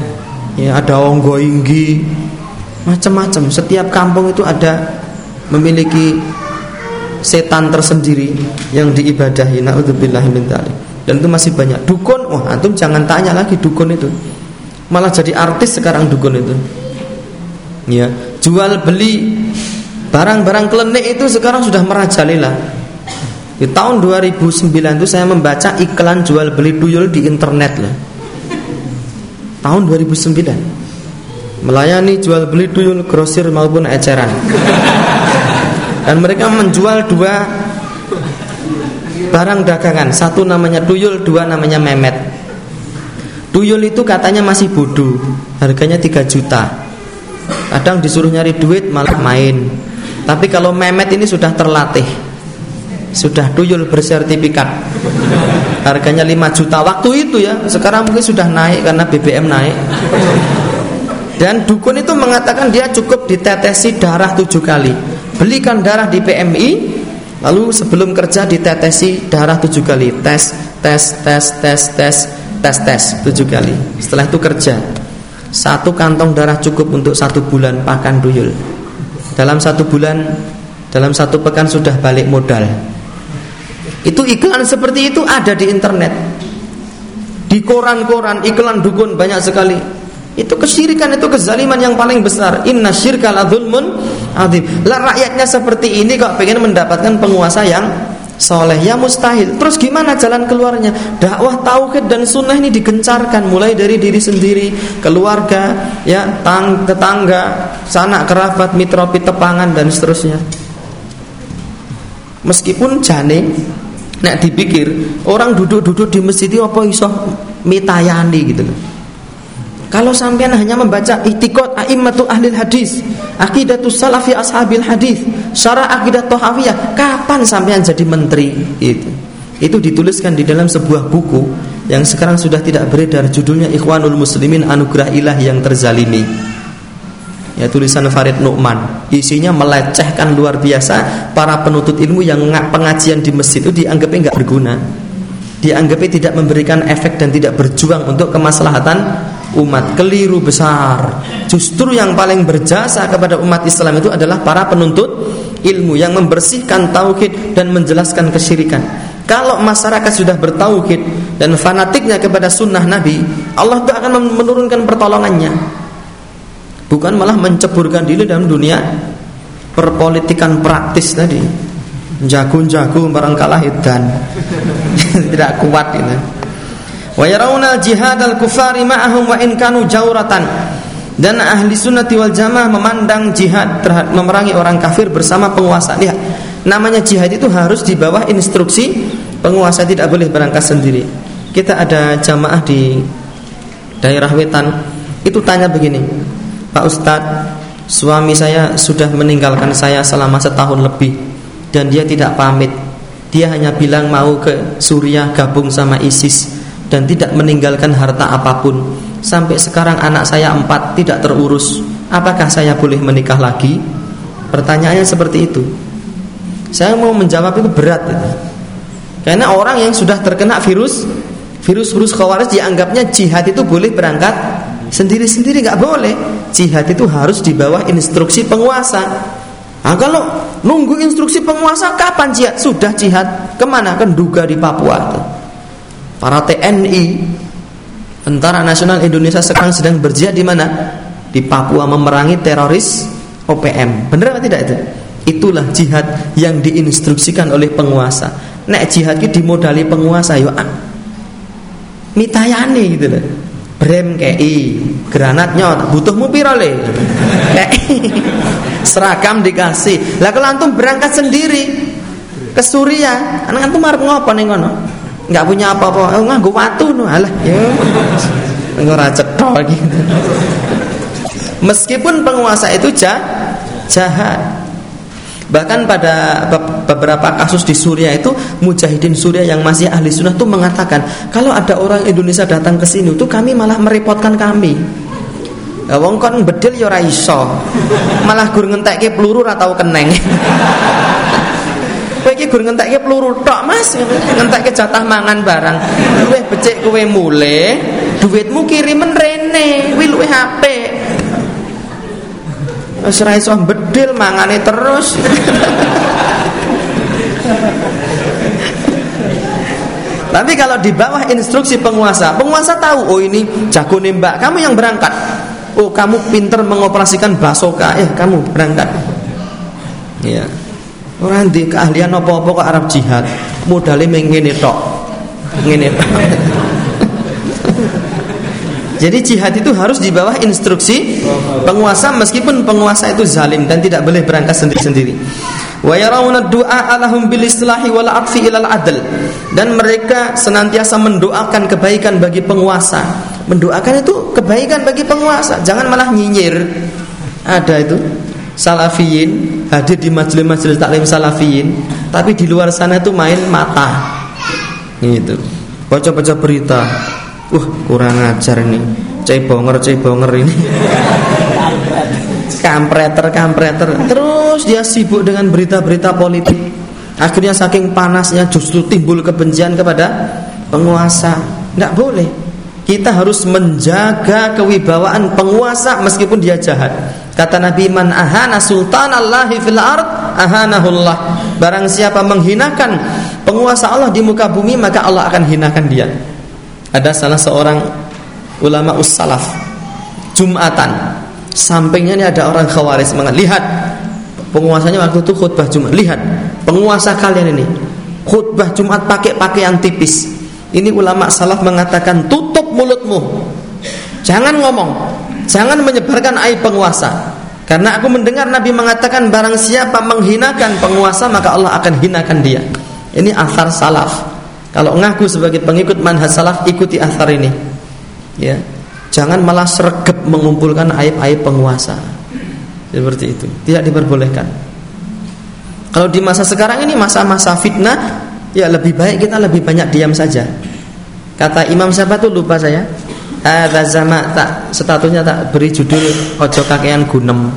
ya ada Onggo Inggi, macam-macam. Setiap kampung itu ada memiliki setan tersendiri yang diibadahi. Nauzubillahi min Dan itu masih banyak. Dukun, wah antum jangan tanya lagi dukun itu. Malah jadi artis sekarang dukun itu. Ya, jual beli barang-barang klenik itu sekarang sudah merajalela di tahun 2009 itu saya membaca iklan jual beli tuyul di internet lah. Tahun 2009 melayani jual beli tuyul grosir maupun eceran. Dan mereka menjual dua barang dagangan, satu namanya tuyul, dua namanya memet. Tuyul itu katanya masih bodoh, harganya 3 juta. Kadang disuruh nyari duit malah main. Tapi kalau memet ini sudah terlatih sudah tuyul bersertifikat harganya 5 juta waktu itu ya sekarang mungkin sudah naik karena BBM naik dan dukun itu mengatakan dia cukup ditetesi darah tujuh kali. Belikan darah di PMI lalu sebelum kerja ditetesi darah tujuh kali. Tes tes tes tes tes tes tes tujuh kali. Setelah itu kerja. Satu kantong darah cukup untuk satu bulan pakan tuyul dalam satu bulan dalam satu pekan sudah balik modal. Itu iklan seperti itu ada di internet. Di koran-koran iklan dukun banyak sekali. Itu kesyirikan itu kezaliman yang paling besar. Inna syirka la dzulmun adzim. Lah rakyatnya seperti ini kok pengen mendapatkan penguasa yang soleh ya mustahil. Terus gimana jalan keluarnya? Dakwah tauhid dan sunnah ini digencarkan mulai dari diri sendiri, keluarga, ya, tang, tetangga, sanak kerabat, mitra pitepangan dan seterusnya. Meskipun jane Nek dipikir orang duduk-duduk di masjid itu apa iso mitayani gitu loh. Kalau sampean hanya membaca itikot a'immatu ahli hadis, akidatus salafi ashabil hadis, syarah akidah tohawiyah, kapan sampean jadi menteri? Itu. Itu dituliskan di dalam sebuah buku yang sekarang sudah tidak beredar judulnya Ikhwanul Muslimin Anugerah Ilah yang Terzalimi ya tulisan Farid Nu'man isinya melecehkan luar biasa para penuntut ilmu yang pengajian di masjid itu dianggapnya nggak berguna dianggapnya tidak memberikan efek dan tidak berjuang untuk kemaslahatan umat keliru besar. Justru yang paling berjasa kepada umat Islam itu adalah para penuntut ilmu yang membersihkan tauhid dan menjelaskan kesyirikan. Kalau masyarakat sudah bertauhid dan fanatiknya kepada sunnah Nabi Allah itu akan menurunkan pertolongannya. Bukan malah menceburkan diri dalam dunia perpolitikan praktis tadi. Jago-jago barang kalah dan tidak kuat itu wa yarawna jihad al kufari ma'ahum wa in kanu jawratan Dan ahli sunnati wal jamaah memandang jihad terhadap memerangi orang kafir bersama penguasa. Lihat, namanya jihad itu harus di bawah instruksi penguasa tidak boleh berangkat sendiri. Kita ada jamaah di daerah Wetan itu tanya begini, Pak Ustadz, suami saya sudah meninggalkan saya selama setahun lebih dan dia tidak pamit. Dia hanya bilang mau ke Suriah gabung sama ISIS dan tidak meninggalkan harta apa pun. Sampai sekarang anak saya empat tidak terurus. Apakah saya boleh menikah lagi? Pertanyaannya seperti itu. Saya mau menjawab itu berat itu. Karena orang yang sudah terkena virus virus-virus khawarij dianggapnya jihad itu boleh berangkat sendiri-sendiri nggak boleh. Jihad itu harus di bawah instruksi penguasa. Nah, kalau nunggu instruksi penguasa kapan jihad? Sudah jihad ke mana? Kenduga di Papua. Para TNI Tentara Nasional Indonesia sekarang sedang berjihad di mana? Di Papua memerangi teroris OPM. Benar atau tidak itu? Itulah jihad yang diinstruksikan oleh penguasa. Nek jihad itu dimodali penguasa yo ah. mitayane gitu loh. Brem kei, granat nyot, butuhmu piro le? Seragam dikasih. Lah kalau berangkat sendiri ke Suriah, anak antum marep ngopo ning ngono? Nggak punya apa-apa oh, nganggo watu no alah ya ora cetha gitu meskipun penguasa itu jah, jahat Bahkan pada beberapa kasus di Suriah itu mujahidin Suriah yang masih ahli sunnah itu mengatakan kalau ada orang Indonesia datang ke sini itu kami malah merepotkan kami. Wong kon bedil ya ora. Malah gur ngentekke peluru ora tau keneng. Kowe iki gur peluru tok, Mas. Ngentekke jatah mangan barang. Luwih becik kowe mule, duitmu kirimen rene, kuwi luwih apik. Wis ora iso bedil mangane terus. Tapi kalau di bawah instruksi penguasa, penguasa tahu oh ini jago nembak, kamu yang berangkat. Oh kamu pinter mengoperasikan basoka, eh kamu berangkat. Ya. Di keahlian apa-apa ke Arab jihad, mengene tok. Ngene tok. Jadi jihad itu harus di bawah instruksi penguasa meskipun penguasa itu zalim dan tidak boleh berangkat sendiri-sendiri. Wa yarawna du'a alahum bil islahi wal atfi ilal adl. Dan mereka senantiasa mendoakan kebaikan bagi penguasa. Mendoakan itu kebaikan bagi penguasa, jangan malah nyinyir. Ada itu salafiyin hadir di majelis-majelis taklim salafiyin tapi di luar sana itu main mata. Gitu. Baca-baca berita. Uh kurang ajar ini. Cebonger cebonger ini. Kampreter kampreter terus dia sibuk dengan berita-berita politik. Akhirnya saking panasnya justru timbul kebencian kepada penguasa. Nggak boleh. Kita harus menjaga kewibawaan penguasa meskipun dia jahat Kata Nabi man ahana sultan Allahi fil ard ahanahullah. Barang siapa menghinakan penguasa Allah di muka bumi maka Allah akan hinakan dia. Ada salah seorang ulama ussalaf Jumatan. Sampingnya ini ada orang khawaris mengatakan lihat penguasanya waktu itu khutbah Jumat. Lihat penguasa kalian ini khutbah Jumat pakai pakaian tipis. Ini ulama salaf mengatakan tutup mulutmu. Jangan ngomong Jangan menyebarkan aib penguasa. Karena aku mendengar Nabi mengatakan barang siapa menghinakan penguasa maka Allah akan hinakan dia. Ini asar salaf. Kalau ngaku sebagai pengikut manhaj salaf ikuti asar ini. Ya. Jangan malah sergap mengumpulkan aib-aib penguasa. Seperti itu. Tidak diperbolehkan. Kalau di masa sekarang ini masa-masa fitnah, ya lebih baik kita lebih banyak diam saja. Kata Imam siapa tuh lupa saya Hadza zaman tak statusnya tak beri judul ojo kakean gunem.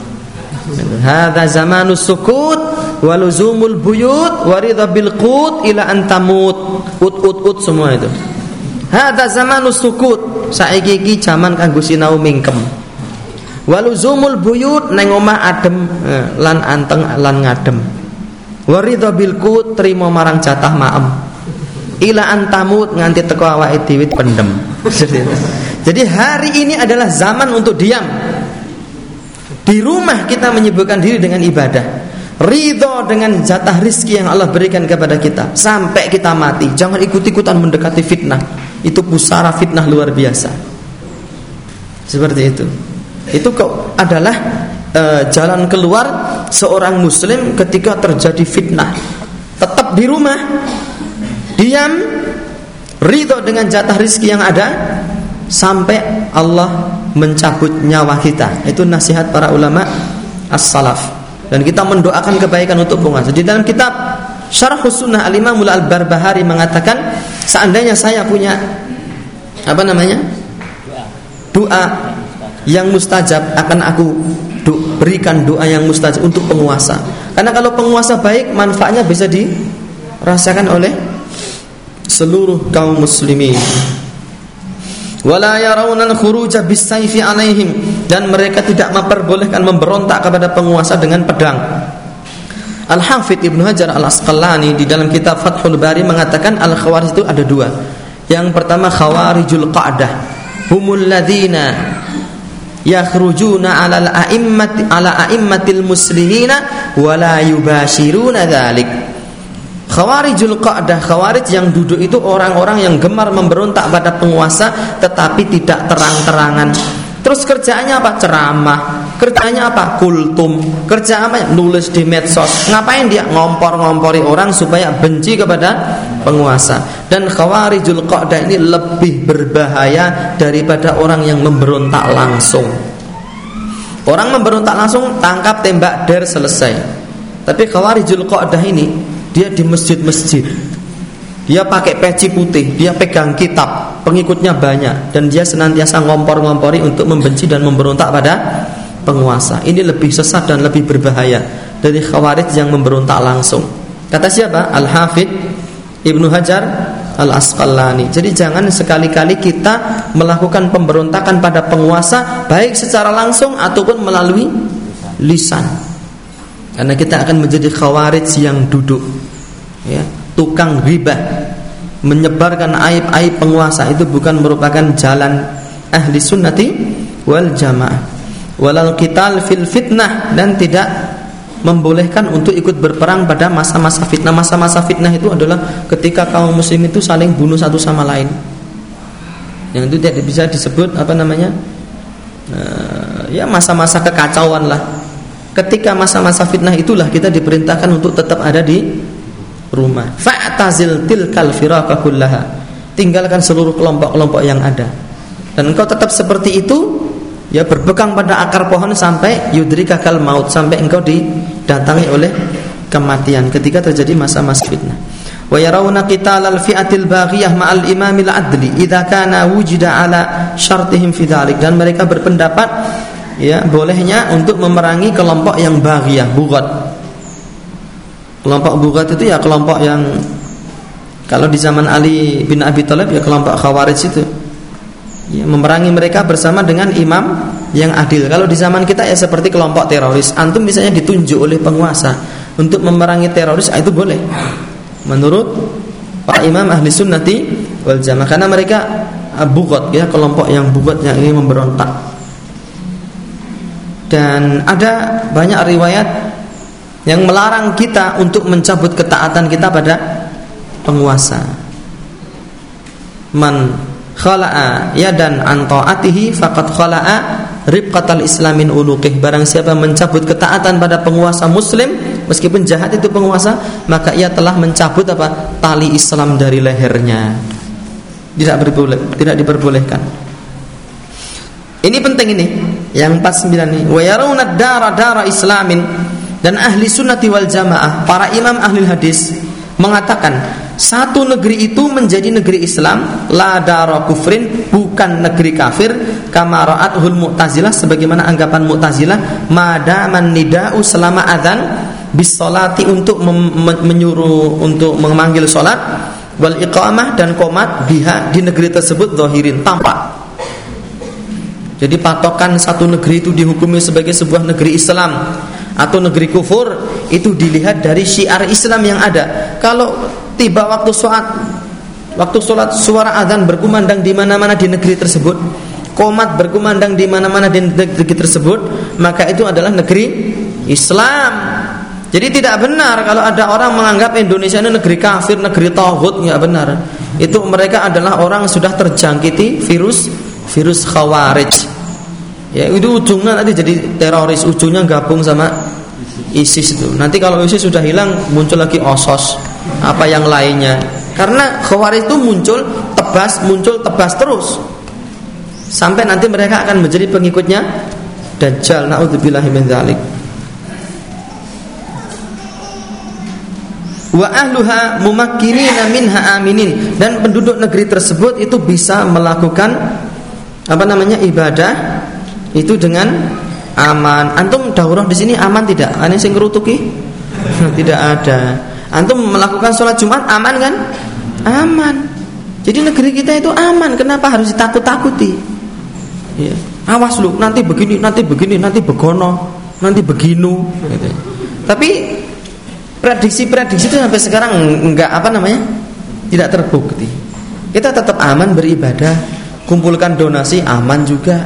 Hadza zamanus sukut waluzumul buyut waridha bil ila antamut. Ut ut ut semua itu. Hadza zamanus sukut. Saiki iki jaman kanggo sinau mingkem. Waluzumul buyut neng omah adem eh, lan anteng lan ngadem. Waridha bil qut trimo marang jatah maem. Ila antamut nganti teko awake dhewe pendem. Jadi hari ini adalah zaman untuk diam. Di rumah kita menyibukkan diri dengan ibadah. Ridho dengan jatah rizki yang Allah berikan kepada kita. Sampai kita mati. Jangan ikut-ikutan mendekati fitnah. Itu pusara fitnah luar biasa. Seperti itu. Itu kok adalah e, jalan keluar seorang muslim ketika terjadi fitnah. Tetap di rumah, diam, ridho dengan jatah rizki yang ada sampai Allah mencabut nyawa kita. Itu nasihat para ulama as-salaf. Dan kita mendoakan kebaikan untuk penguasa. Di dalam kitab Syarah Sunnah Al-Imam Al-Barbahari mengatakan seandainya saya punya apa namanya? doa yang mustajab akan aku do, berikan doa yang mustajab untuk penguasa. Karena kalau penguasa baik, manfaatnya bisa dirasakan oleh seluruh kaum muslimin. Wala yarawna al-khuruja bisayfi alaihim dan mereka tidak memperbolehkan memberontak kepada penguasa dengan pedang. Al-Hafidh Ibnu Hajar Al-Asqalani di dalam kitab Fathul Bari mengatakan al-khawarij itu ada dua. Yang pertama khawarijul qa'dah. Humul ladzina yakhrujuna 'ala al-a'immati 'ala a'immatil muslimina wa la yubashiruna dzalik. Khawarijul Qa'dah Khawarij yang duduk itu orang-orang yang gemar memberontak pada penguasa Tetapi tidak terang-terangan Terus kerjaannya apa? Ceramah Kerjaannya apa? Kultum Kerja apa? Nulis di medsos Ngapain dia? Ngompor-ngompori orang supaya benci kepada penguasa Dan Khawarijul Qa'dah ini lebih berbahaya Daripada orang yang memberontak langsung Orang memberontak langsung Tangkap tembak der selesai Tapi Khawarijul Qa'dah ini dia di masjid-masjid dia pakai peci putih, dia pegang kitab, pengikutnya banyak dan dia senantiasa ngompor-ngompori untuk membenci dan memberontak pada penguasa. Ini lebih sesat dan lebih berbahaya dari khawarij yang memberontak langsung. Kata siapa? Al-Hafidh Ibnu Hajar Al-Asqalani. Jadi jangan sekali-kali kita melakukan pemberontakan pada penguasa baik secara langsung ataupun melalui lisan. Karena kita akan menjadi khawarij yang duduk Tukang riba Menyebarkan aib-aib penguasa Itu bukan merupakan jalan Ahli sunnati wal jamaah. Walal kital fil fitnah Dan tidak membolehkan untuk ikut berperang pada masa-masa fitnah. Masa-masa fitnah itu adalah ketika kaum muslim itu saling bunuh satu sama lain. Yang itu tidak bisa disebut apa namanya? Uh, Ya masa-masa kekacauan lah. Ketika masa-masa fitnah itulah kita diperintahkan untuk tetap ada di rumah. Fa'tazil tilkal firaqa. Tinggalkan seluruh kelompok-kelompok yang ada. Dan engkau tetap seperti itu ya berpegang pada akar pohon sampai yudrikakal maut sampai engkau didatangi oleh kematian ketika terjadi masa-masa fitnah. Wa yarawna qitalal fi'atil baghiyah ma'al imamil adli idza kana wujida ala syartihim fi dan mereka berpendapat ya bolehnya untuk memerangi kelompok yang baghiyah bugat kelompok bugat itu ya kelompok yang kalau di zaman Ali bin Abi Thalib ya kelompok khawarij itu. Ya, memerangi mereka bersama dengan imam yang adil. Kalau di zaman kita ya seperti kelompok teroris antum misalnya ditunjuk oleh penguasa untuk memerangi teroris ah, itu boleh. Menurut Pak Imam ahli sunnati wal jamaah karena mereka ah, bugot ya kelompok yang bugot yang ingin memberontak. Dan ada banyak riwayat yang melarang kita untuk mencabut ketaatan kita pada penguasa. Man khala'a yadan an ta'atihi faqad khala'a ribqatal islamin uluqih. Barang siapa mencabut ketaatan pada penguasa muslim meskipun jahat itu penguasa, maka ia telah mencabut apa? tali Islam dari lehernya. Tidak berboleh, tidak diperbolehkan. Ini penting ini. Yang 49 ini. Wa yarawna dara dara islamin dan ahli sunnati wal jamaah, para imam ahli hadis mengatakan satu negeri itu menjadi negeri Islam la dara kufrin bukan negeri kafir kama ra'athul mu'tazilah sebagaimana anggapan mu'tazilah madaman nida'u selama adzan bisolati untuk menyuruh untuk memanggil salat wal iqamah dan komat biha di negeri tersebut zahirin tampak. Jadi patokan satu negeri itu dihukumi sebagai sebuah negeri Islam atau negeri kufur itu dilihat dari syiar Islam yang ada. Kalau tiba waktu sholat, waktu sholat suara azan berkumandang di mana-mana di negeri tersebut, komat berkumandang di mana-mana di negeri tersebut, maka itu adalah negeri Islam. Jadi tidak benar kalau ada orang menganggap Indonesia ini negeri kafir, negeri tauhid, nggak benar. Itu mereka adalah orang sudah terjangkiti virus virus khawarij Ya itu ujungnya nanti jadi teroris, ujungnya gabung sama ISIS itu. Nanti kalau ISIS sudah hilang muncul lagi OSOS apa yang lainnya. Karena Khawarij itu muncul tebas, muncul tebas terus. Sampai nanti mereka akan menjadi pengikutnya Dajjal. Nauzubillahi min dzalik. wa ahluha mumakkirina minha aminin dan penduduk negeri tersebut itu bisa melakukan apa namanya ibadah itu dengan aman. Antum daurah di sini aman tidak? Ane sing ngerutuki? tidak ada. Antum melakukan sholat Jumat aman kan? Aman. Jadi negeri kita itu aman. Kenapa harus ditakut-takuti? Ya. Awas lu, nanti begini, nanti begini, nanti begono, nanti beginu. Gitu. Tapi prediksi-prediksi itu sampai sekarang enggak apa namanya? Tidak terbukti. Kita tetap aman beribadah, kumpulkan donasi aman juga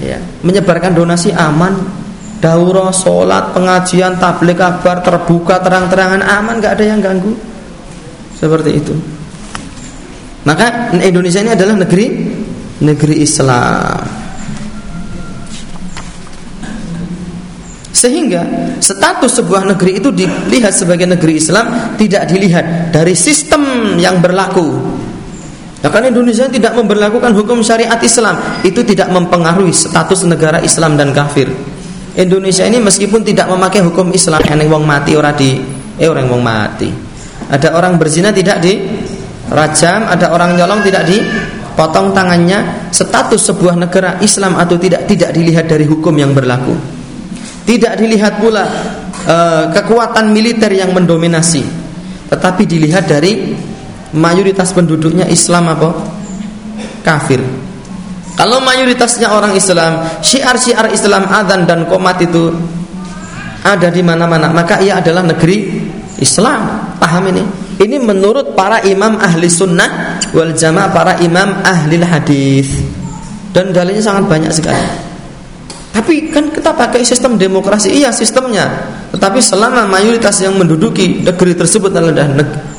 ya. Menyebarkan donasi aman daurah sholat pengajian tablik kabar terbuka terang-terangan aman nggak ada yang ganggu. Seperti itu. Maka Indonesia ini adalah negeri negeri Islam. Sehingga status sebuah negeri itu dilihat sebagai negeri Islam tidak dilihat dari sistem yang berlaku Ya kan Indonesia tidak memperlakukan hukum syariat Islam Itu tidak mempengaruhi status negara Islam dan kafir. Indonesia ini meskipun tidak memakai hukum Islam Yang wong mati orang di Eh orang wong mati. Ada orang berzina tidak di Rajam Ada orang nyolong tidak di Potong tangannya. Status sebuah negara Islam atau tidak Tidak dilihat dari hukum yang berlaku. Tidak dilihat pula uh, Kekuatan militer yang mendominasi Tetapi dilihat dari mayoritas penduduknya Islam apa? Kafir. Kalau mayoritasnya orang Islam, syiar-syiar Islam adzan dan komat itu ada di mana-mana, maka ia adalah negeri Islam. Paham ini? Ini menurut para imam ahli sunnah wal jamaah, para imam ahli hadis. Dan dalilnya sangat banyak sekali. Tapi kan kita pakai sistem demokrasi, iya sistemnya. Tetapi selama mayoritas yang menduduki negeri tersebut adalah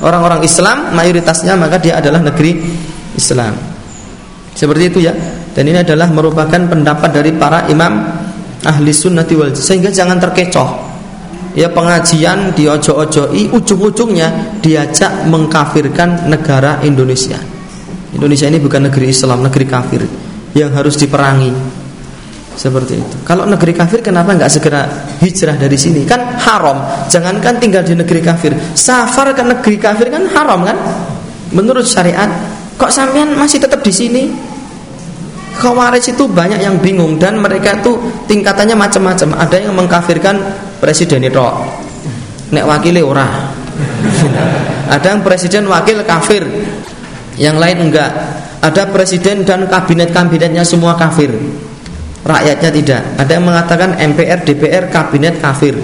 orang-orang Islam, mayoritasnya maka dia adalah negeri Islam. Seperti itu ya. Dan ini adalah merupakan pendapat dari para imam ahli sunnati wal sehingga jangan terkecoh. Ya pengajian di ojo-ojoi ujung-ujungnya diajak mengkafirkan negara Indonesia. Indonesia ini bukan negeri Islam, negeri kafir yang harus diperangi. Seperti itu. Kalau negeri kafir kenapa nggak segera hijrah dari sini? Kan haram. Jangankan tinggal di negeri kafir, safar ke negeri kafir kan haram kan? Menurut syariat. Kok sampean masih tetap di sini? Khawarij itu banyak yang bingung dan mereka tuh tingkatannya macam-macam. Ada yang mengkafirkan presiden itu. Nek wakile ora. Ada yang presiden wakil kafir. Yang lain enggak. Ada presiden dan kabinet-kabinetnya semua kafir rakyatnya tidak. Ada yang mengatakan MPR, DPR, kabinet kafir.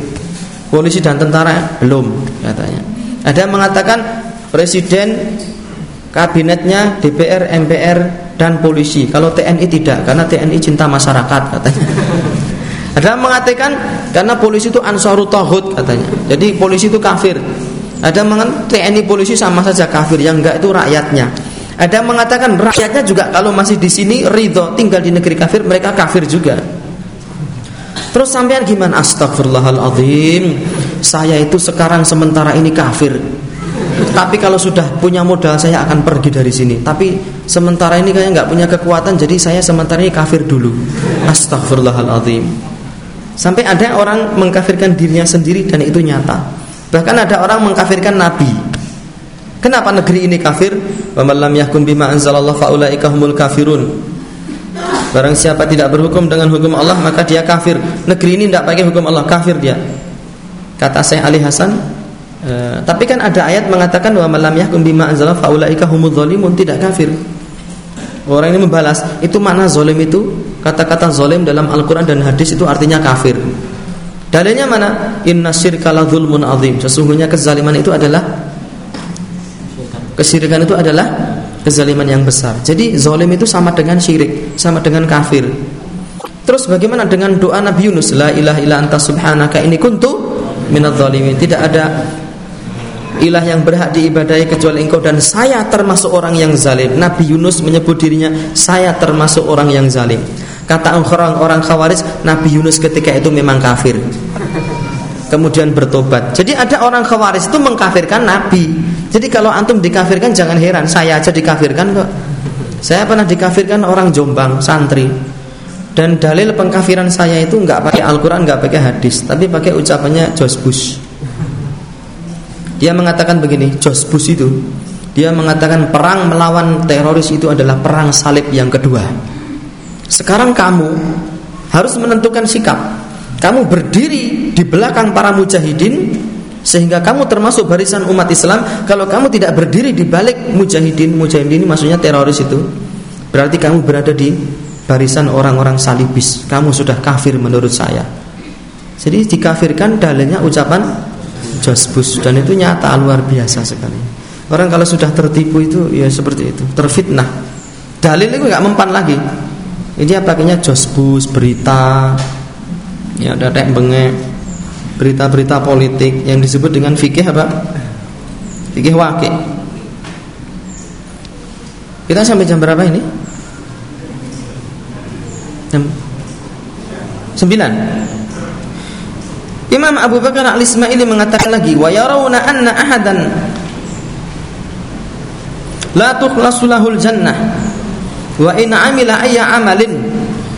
Polisi dan tentara belum katanya. Ada yang mengatakan presiden, kabinetnya DPR, MPR dan polisi. Kalau TNI tidak, karena TNI cinta masyarakat katanya. Ada yang mengatakan karena polisi itu ansaru tauhid katanya. Jadi polisi itu kafir. Ada yang mengatakan TNI polisi sama saja kafir, yang enggak itu rakyatnya. Ada mengatakan rakyatnya juga kalau masih di sini ridho tinggal di negeri kafir mereka kafir juga. Terus sampean gimana? Astagfirullahaladzim Saya itu sekarang sementara ini kafir. Tapi kalau sudah punya modal Saya akan pergi dari sini. Tapi sementara ini kayak nggak punya kekuatan Jadi saya sementara ini kafir dulu. Astagfirullahaladzim Sampai ada orang mengkafirkan dirinya sendiri Dan itu nyata. Bahkan ada orang mengkafirkan Nabi Kenapa negeri ini kafir? Wa man lam yahkum bima anzalallahu faulaika humul kafirun. Barang siapa tidak berhukum dengan hukum Allah maka dia kafir. Negeri ini tidak pakai hukum Allah, kafir dia. Kata Syekh Ali Hasan, e, tapi kan ada ayat mengatakan wa man lam yahkum bima anzalallahu faulaika humul zalimun, tidak kafir. Orang ini membalas, itu mana zalim itu? Kata-kata zalim dalam Al-Qur'an dan hadis itu artinya kafir. Dalilnya mana? Inna syirka la zulmun azim. Sesungguhnya kezaliman itu adalah Kesyirikan itu adalah kezaliman yang besar. Jadi zalim itu sama dengan syirik, sama dengan kafir. Terus bagaimana dengan doa Nabi Yunus? La ilaha illa anta subhanaka ini kuntu minadz zalimin. Tidak ada ilah yang berhak diibadahi kecuali engkau dan saya termasuk orang yang zalim. Nabi Yunus menyebut dirinya saya termasuk orang yang zalim. Kata orang orang Khawarij, Nabi Yunus ketika itu memang kafir. Kemudian bertobat. Jadi ada orang Khawarij itu mengkafirkan Nabi. Jadi kalau antum dikafirkan jangan heran, saya aja dikafirkan kok. Saya pernah dikafirkan orang Jombang, santri. Dan dalil pengkafiran saya itu nggak pakai Al-Quran, nggak pakai hadis, tapi pakai ucapannya George. Dia mengatakan begini, George itu, dia mengatakan perang melawan teroris itu adalah perang salib yang kedua. Sekarang kamu harus menentukan sikap. Kamu berdiri di belakang para mujahidin sehingga kamu termasuk barisan umat Islam. Kalau kamu tidak berdiri di balik mujahidin, mujahidin ini maksudnya teroris itu, berarti kamu berada di barisan orang-orang salibis. Kamu sudah kafir menurut saya. Jadi dikafirkan dalilnya ucapan Josbus dan itu nyata luar biasa sekali. Orang kalau sudah tertipu itu ya seperti itu, terfitnah. Dalil itu nggak mempan lagi. Ini pakainya Josbus berita, ya ada tek bengek, berita-berita politik yang disebut dengan fikih apa? Fikih wakil. Kita sampai jam berapa ini? Jam 9 Imam Abu Bakar Al-Ismaili mengatakan lagi wa yarawna anna ahadan la tukhlasu lahul jannah wa in amila ayya amalin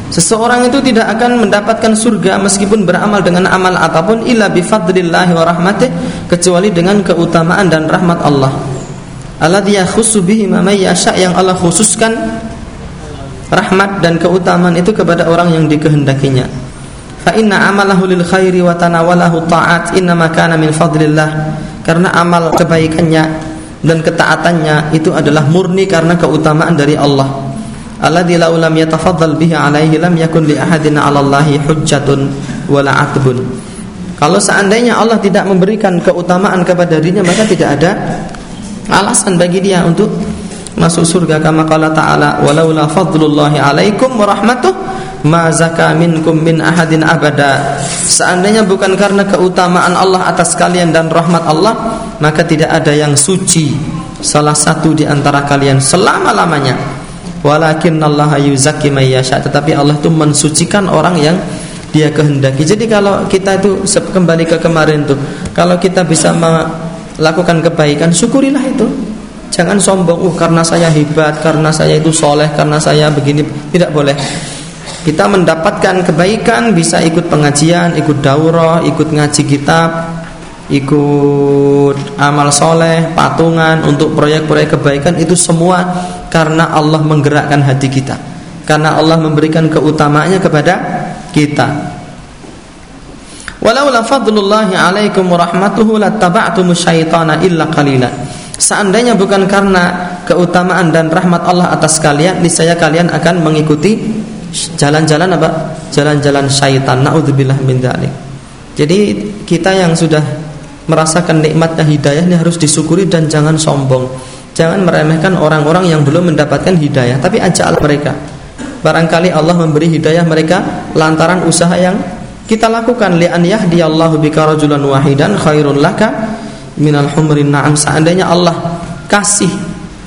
Seseorang itu tidak akan mendapatkan surga meskipun beramal dengan amal apa pun illa bi fadlillahi wa rahmatih kecuali dengan keutamaan dan rahmat Allah. Alladzi yakhussu bihi yasha yang Allah khususkan rahmat dan keutamaan itu kepada orang yang dikehendakinya. Fa inna amalahu lil khairi wa tanawalahu ta'at inna kana min fadlillah. Karena amal kebaikannya dan ketaatannya itu adalah murni karena keutamaan dari Allah. Alladzi law lam yatafaddal bihi alaihi lam yakun li ahadin 'ala Allahi hujjatun wala 'atbun. Kalau seandainya Allah tidak memberikan keutamaan kepada dirinya maka tidak ada alasan bagi dia untuk masuk surga. Kama qala ta'ala walaula fadlullahi alaikum wa rahmatuh ma zaka minkum min ahadin abada. Seandainya bukan karena keutamaan Allah atas kalian dan rahmat Allah maka tidak ada yang suci salah satu di antara kalian selama-lamanya walakin Allah yuzakki may yasha tetapi Allah itu mensucikan orang yang dia kehendaki jadi kalau kita itu kembali ke kemarin tuh kalau kita bisa melakukan kebaikan syukurilah itu Jangan sombong, uh karena saya hebat, karena saya itu soleh, karena saya begini. Tidak boleh. Kita mendapatkan kebaikan bisa ikut pengajian, ikut daurah, ikut ngaji kitab, ikut amal soleh, patungan untuk proyek-proyek kebaikan itu semua karena Allah menggerakkan hati kita. Karena Allah memberikan keutamaannya kepada kita. Walau la fadlullahi alaikum warahmatuhu lattaba'tumu syaitana illa qalila. Seandainya bukan karena keutamaan dan rahmat Allah atas kalian, niscaya kalian akan mengikuti jalan-jalan apa? Jalan-jalan syaitan. Nauzubillah min dzalik. Jadi kita yang sudah merasakan nikmatnya hidayah ini harus disyukuri dan jangan sombong. Jangan meremehkan orang-orang yang belum mendapatkan hidayah, tapi ajak mereka. Barangkali Allah memberi hidayah mereka lantaran usaha yang kita lakukan. Li'an yahdiyallahu bika rajulan wahidan khairun laka minal humrin na'am. Seandainya Allah kasih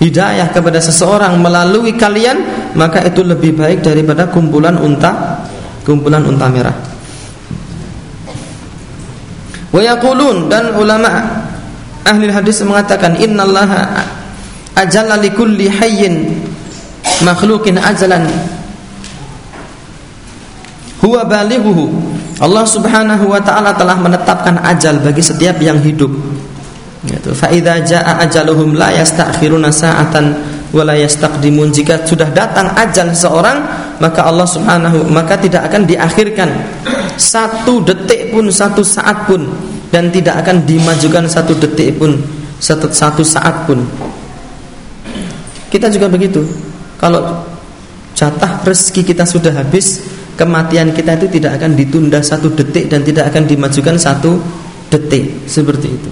hidayah kepada seseorang melalui kalian maka itu lebih baik daripada kumpulan unta kumpulan unta merah. Wa yaqulun dan ulama ahli hadis mengatakan innallaha ajalla likulli hayyin makhluqin ajalan huwa balighuhu Allah Subhanahu wa taala telah menetapkan ajal bagi setiap yang hidup Gitu. Faida jaa ajaluhum la yastakhiruna sa'atan wa la yastaqdimun. Jika sudah datang ajal seseorang, maka Allah Subhanahu maka tidak akan diakhirkan satu detik pun, satu saat pun dan tidak akan dimajukan satu detik pun, satu, satu saat pun. Kita juga begitu. Kalau jatah rezeki kita sudah habis, kematian kita itu tidak akan ditunda satu detik dan tidak akan dimajukan satu detik. Seperti itu.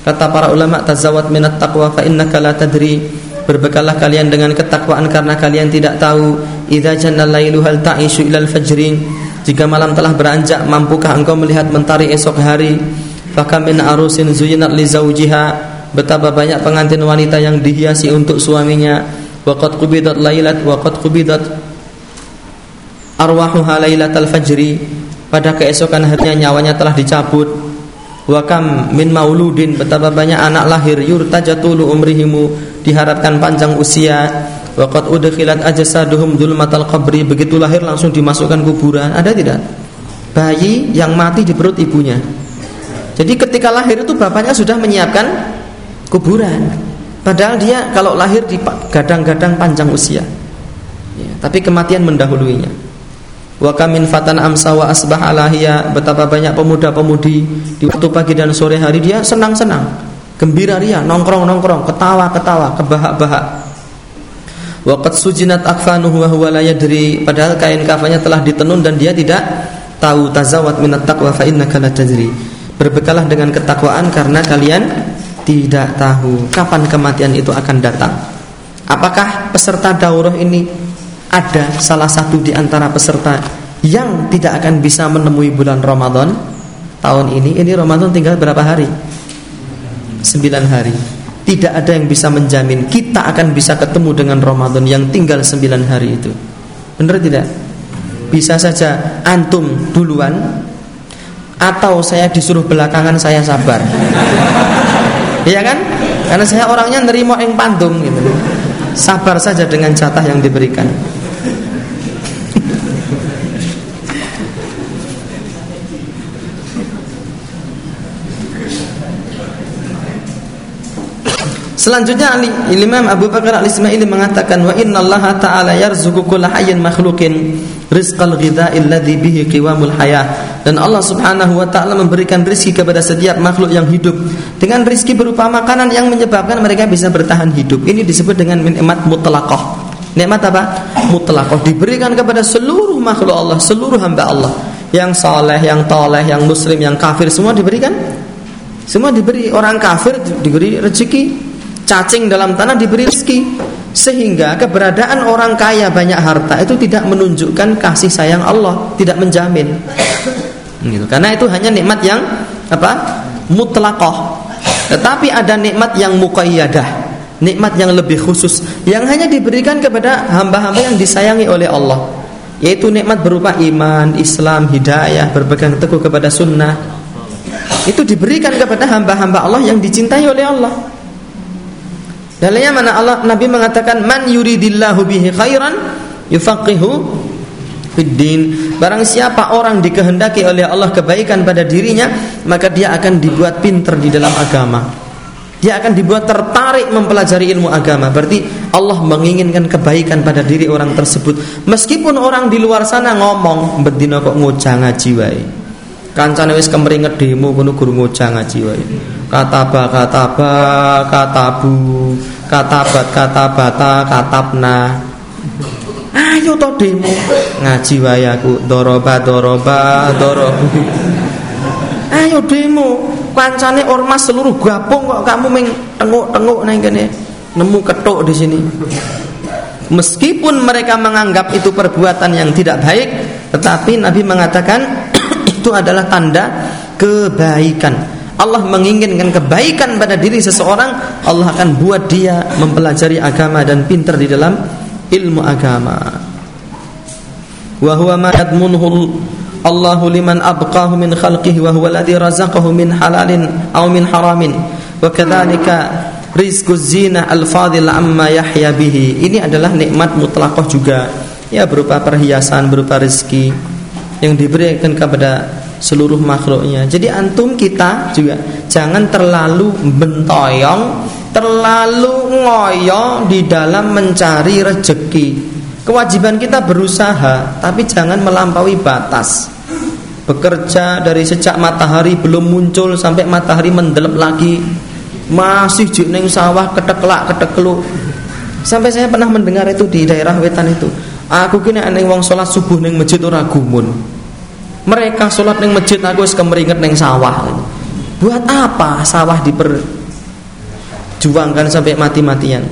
Kata para ulama tazawwad minat taqwa fa innaka la tadri. Berbekallah kalian dengan ketakwaan karena kalian tidak tahu idza jannal lailu hal ta'ishu ilal fajrin Jika malam telah beranjak mampukah engkau melihat mentari esok hari? Fakam min arusin zuyinat li zawjiha Betapa banyak pengantin wanita yang dihiasi untuk suaminya. Waqad qubidat lailat waqad qubidat arwahuha lailatal fajri. Pada keesokan harinya nyawanya telah dicabut. Wa kam min mauludin betapa banyak anak lahir yurtajatulu umrihimu diharapkan panjang usia. Wa qad udkhilat ajsaduhum dzulmatal qabri begitu lahir langsung dimasukkan kuburan. Ada tidak? Bayi yang mati di perut ibunya. Jadi ketika lahir itu bapaknya sudah menyiapkan kuburan. Padahal dia kalau lahir di gadang-gadang panjang usia. Ya, tapi kematian mendahuluinya. Wa kamin fatan amsa wa asbah alahia Betapa banyak pemuda-pemudi Di waktu pagi dan sore hari dia senang-senang. Gembira ria, nongkrong-nongkrong Ketawa-ketawa, kebahak-bahak. Waqad sujinat akfanuhu wa huwa la yadri Padahal kain kafannya telah ditenun dan dia tidak tahu tazawat minat taqwa fa innaka la tadri. Berbekalah dengan ketakwaan karena kalian tidak tahu kapan kematian itu akan datang. Apakah peserta daurah ini ada salah satu di antara peserta yang tidak akan bisa menemui bulan Ramadan tahun ini. Ini Ramadan tinggal berapa hari? Sembilan hari. Tidak ada yang bisa menjamin kita akan bisa ketemu dengan Ramadan yang tinggal sembilan hari itu. Benar tidak? Bisa saja antum duluan atau saya disuruh belakangan saya sabar. Iya kan? Karena saya orangnya nerimo eng pandung gitu. Sabar saja dengan jatah yang diberikan. Selanjutnya Ali, Imam Abu Bakar Al-Ismaili mengatakan wa Allah taala yarzuqu kulla hayyin makhluqin rizqal ghidha'i alladhi bihi qiwamul hayah. Dan Allah Subhanahu wa taala memberikan rezeki kepada setiap makhluk yang hidup dengan rezeki berupa makanan yang menyebabkan mereka bisa bertahan hidup. Ini disebut dengan nikmat mutlaqah. Nikmat apa? Mutlaqah diberikan kepada seluruh makhluk Allah, seluruh hamba Allah. Yang saleh, yang toleh, yang muslim, yang kafir semua diberikan semua diberi orang kafir diberi rezeki cacing dalam tanah diberi rezeki sehingga keberadaan orang kaya banyak harta itu tidak menunjukkan kasih sayang Allah tidak menjamin. Gitu. karena itu hanya nikmat yang apa? Mutlaqah. Tetapi ada nikmat yang muqayyadah nikmat yang lebih khusus yang hanya diberikan kepada hamba-hamba yang disayangi oleh Allah. Yaitu nikmat berupa iman, Islam, hidayah, berpegang teguh kepada sunnah. Itu diberikan kepada hamba-hamba Allah yang dicintai oleh Allah Dalilnya mana Allah Nabi mengatakan man yuridillahu bihi khairan yufaqihu fiddin. Barang siapa orang dikehendaki oleh Allah kebaikan pada dirinya, maka dia akan dibuat pinter di dalam agama. Dia akan dibuat tertarik mempelajari ilmu agama. Berarti Allah menginginkan kebaikan pada diri orang tersebut. Meskipun orang di luar sana ngomong, bedino kok ngocah ngaji wae. Kancane wis kemringet demo kono guru ngocah ngaji wae. Kataba kataba katabu katabat katabata katabna. Ayo to demo. Ngaji wayaku doroba doroba dorobu ayo demo. Kancane ormas seluruh gabung kok kamu meng tenguk-tenguk nang kene. Nemu ketuk di sini. Meskipun mereka menganggap itu perbuatan yang tidak baik tetapi Nabi mengatakan itu adalah tanda kebaikan Allah menginginkan kebaikan pada diri seseorang, Allah akan buat dia mempelajari agama dan pintar di dalam ilmu agama. Wa huwa ma yadmunhu Allahu liman abqahu min khalqihi wa huwa alladhi razaqahu min halalin aw min haramin. Wa kadzalika zina al-fadil amma yahya bihi. Ini adalah nikmat mutlaqah juga. Ya berupa perhiasan, berupa rezeki yang diberikan kepada seluruh makhluknya. Jadi antum kita juga jangan terlalu bentoyong, terlalu ngoyo di dalam mencari rezeki. Kewajiban kita berusaha, tapi jangan melampaui batas. Bekerja dari sejak matahari belum muncul sampai matahari mendelep lagi, masih ning sawah keteklak ketekluk. Sampai saya pernah mendengar itu di daerah wetan itu. Aku kini aneh wong sholat subuh neng masjid ora gumun. Mereka sholat neng masjid aku es kemeringet neng sawah. Buat apa sawah diperjuangkan sampai mati-matian?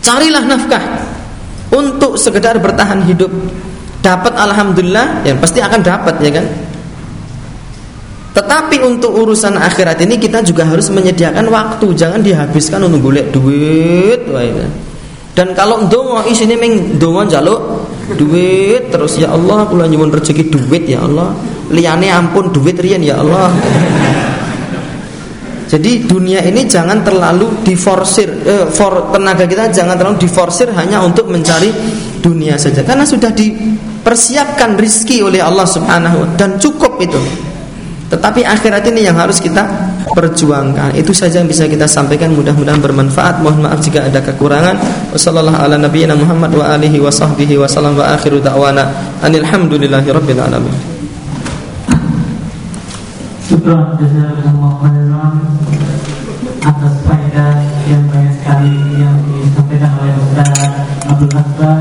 Carilah nafkah untuk sekedar bertahan hidup. Dapat alhamdulillah, ya pasti akan dapat ya kan. Tetapi untuk urusan akhirat ini kita juga harus menyediakan waktu, jangan dihabiskan untuk golek duit. Dan kalau ndonga isine ming ndonga njaluk duit terus ya Allah kula nyuwun rezeki duit ya Allah. Liyane ampun duit riyen ya Allah. Jadi dunia ini jangan terlalu diforsir eh, for, tenaga kita jangan terlalu diforsir hanya untuk mencari dunia saja. Karena sudah dipersiapkan rizki oleh Allah Subhanahu dan cukup itu. Tetapi akhirat ini yang harus kita perjuangkan. Itu saja yang bisa kita sampaikan. Mudah-mudahan bermanfaat. Mohon maaf jika ada kekurangan. Wassalamualaikum Muhammad wa alihi wa anilhamdulillahi rabbil alamin. Syukran jazakumullah khairan atas faedah yang banyak sekali yang disampaikan oleh Ustaz Abdul Akbar